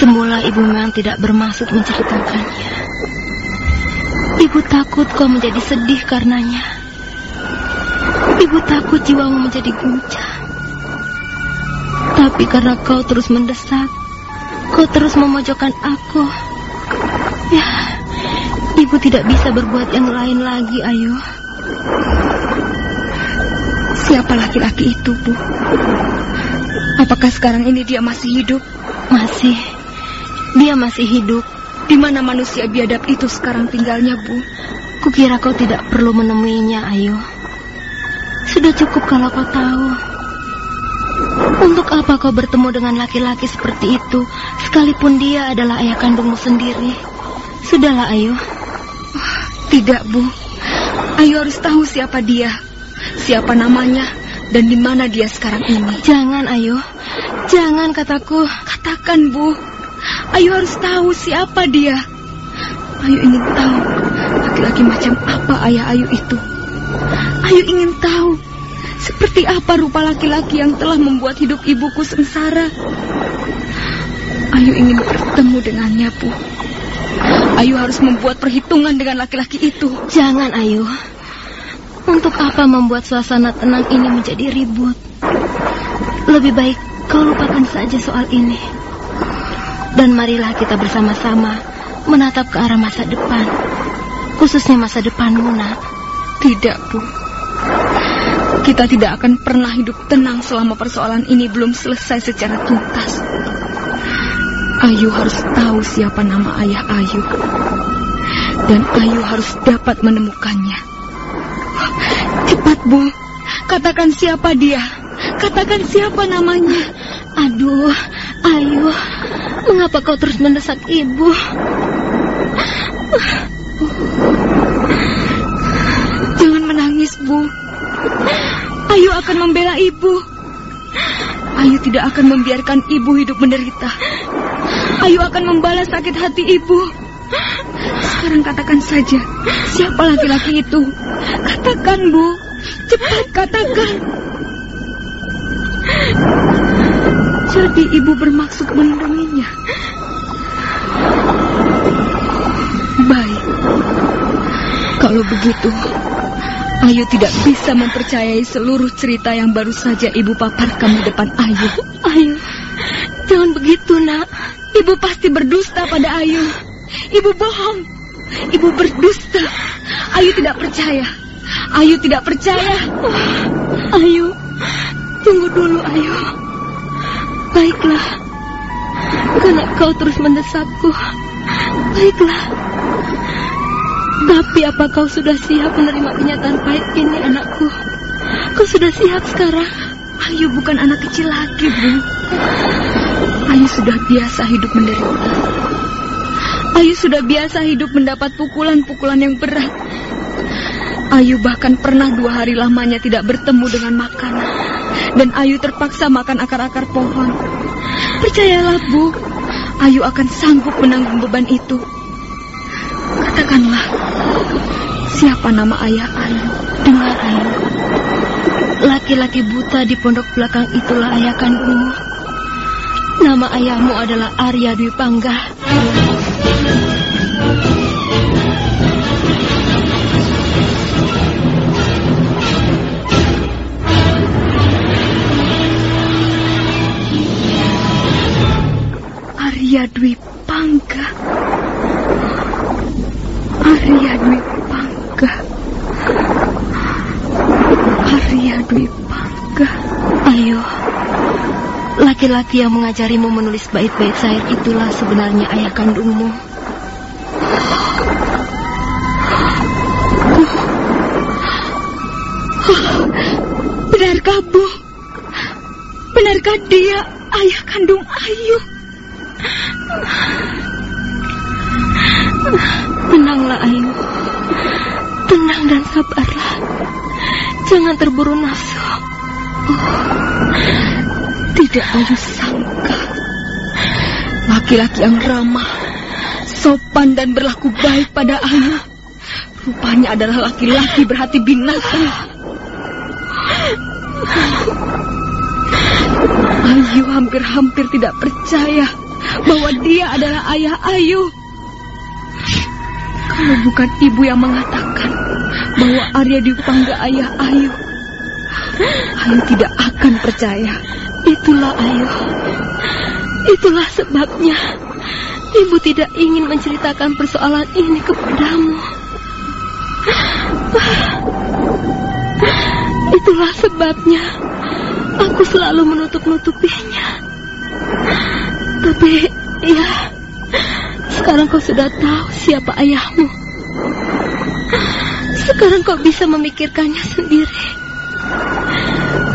Semula ibu memang tidak bermaksud menceritakannya. Ibu takut kau menjadi sedih karenanya. Ibu takut jiwamu menjadi guncang. Tapi karena kau terus mendesak, kau terus memojokkan aku. Ya, ibu tidak bisa berbuat yang lain lagi, ayo. Siapa laki-laki itu, Bu? Apakah sekarang ini dia masih hidup? Masih, dia masih hidup. Di mana manusia biadab itu sekarang tinggalnya, Bu? Kukira kau tidak perlu menemuinya, ayo. Sudah cukup kalau kau tahu. Untuk apa kau bertemu dengan laki-laki seperti itu, sekalipun dia adalah ayah kandungmu sendiri? Sudahlah, ayo. Tidak, Bu. Ayu harus tahu siapa dia, siapa namanya, dan di mana dia sekarang ini. Jangan, ayo. Jangan kataku. Katakan, Bu. Ayu harus tahu siapa dia. Ayu ingin tahu laki-laki macam apa ayah Ayu itu. Ayu ingin tahu seperti apa rupa laki-laki yang telah membuat hidup ibuku sengsara. Ayu ingin bertemu dengannya, Bu. Ayu harus membuat perhitungan dengan laki-laki itu. Jangan, Ayu. Untuk apa membuat suasana tenang ini menjadi ribut? Lebih baik kau lupakan saja soal ini. Dan marilah kita bersama-sama menatap ke arah masa depan. Khususnya masa depanmu, nak. Tidak, Bu. Kita tidak akan pernah hidup tenang selama persoalan ini belum selesai secara tuntas. Ayu harus tahu siapa nama ayah Ayu. Dan Ayu harus dapat menemukannya. Bu. Katakan siapa dia. Katakan siapa namanya. Aduh, Ayu, mengapa kau terus mendesak ibu? Jangan menangis, Bu. Ayu akan membela ibu. Ayu tidak akan membiarkan ibu hidup menderita. Ayu akan membalas sakit hati ibu. Sekarang katakan saja, siapa laki-laki itu? Katakan, Bu. Cepat katakan. Jadi ibu bermaksud melindunginya. Baik. Kalau begitu, Ayu tidak bisa mempercayai seluruh cerita yang baru saja ibu paparkan di depan Ayu. Ayu, jangan begitu nak. Ibu pasti berdusta pada Ayu. Ibu bohong. Ibu berdusta. Ayu tidak percaya. Ayu tidak percaya. Ayu, tunggu dulu Ayu. Baiklah, karena kau terus mendesakku. Baiklah. Tapi apa kau sudah siap menerima kenyataan pahit ini anakku? Kau sudah siap sekarang? Ayu bukan anak kecil lagi, Bu. Ayu sudah biasa hidup menderita. Ayu sudah biasa hidup mendapat pukulan-pukulan yang berat. Ayu bahkan pernah dua hari lamanya tidak bertemu dengan makanan. Dan Ayu terpaksa makan akar-akar pohon. Percayalah, Bu. Ayu akan sanggup menanggung beban itu. Katakanlah, siapa nama ayah Ayu? Dengar Ayu. Laki-laki buta di pondok belakang itulah ayah kandungmu. Nama ayahmu adalah Arya Dwi Pangga. Arya Dwi Pangga. Arya Dwi Pangga. Arya Dwi Pangga. Ayo, laki-laki yang mengajarimu menulis bait-bait syair itulah sebenarnya ayah kandungmu. Benarkah, Bu? Benarkah dia ayah kandung Ayu? Tenang dan sabarlah. Jangan terburu nafsu. Tidak Ayu sangka. Laki-laki yang ramah, sopan dan berlaku baik pada Ayu. Rupanya adalah laki-laki berhati binatang. Ayu hampir-hampir tidak percaya bahwa dia adalah ayah Ayu. Kalau bukan ibu yang mengatakan bahwa Arya Dipangga ayah Ayu, Ayu tidak akan percaya. Itulah Ayu. Itulah sebabnya ibu tidak ingin menceritakan persoalan ini kepadamu. Itulah sebabnya aku selalu menutup-nutupinya. Tapi ya, sekarang kau sudah tahu siapa ayahmu. Sekarang kau bisa memikirkannya sendiri.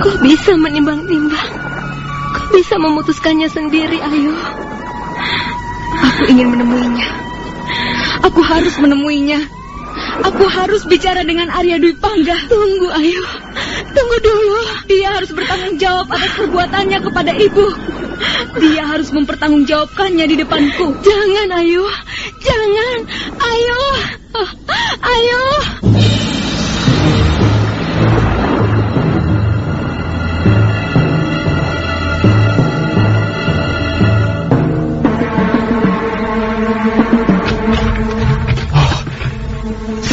Kau bisa menimbang-nimbang. Kau bisa memutuskannya sendiri, ayo. Aku ingin menemuinya. Aku harus menemuinya. Aku harus bicara dengan Arya Dwi Pangga. Tunggu, ayo. Tunggu dulu. Dia harus bertanggung jawab atas perbuatannya kepada ibu. Dia harus mempertanggungjawabkannya di depanku. Jangan, ayo. Jangan. Ayo. Ayo.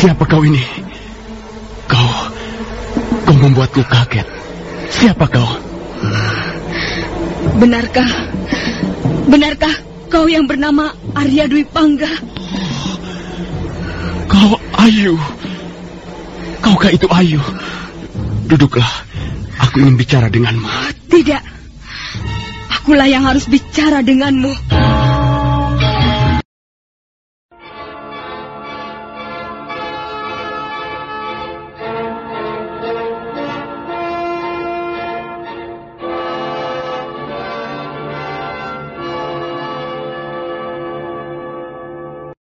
Siapa kau ini? Kau, kau membuatku kaget. Siapa kau? Benarkah? Benarkah kau yang bernama Arya Dwi Pangga? Kau Ayu. Kaukah itu Ayu? Duduklah. Aku ingin bicara denganmu. Tidak. Akulah yang harus bicara denganmu.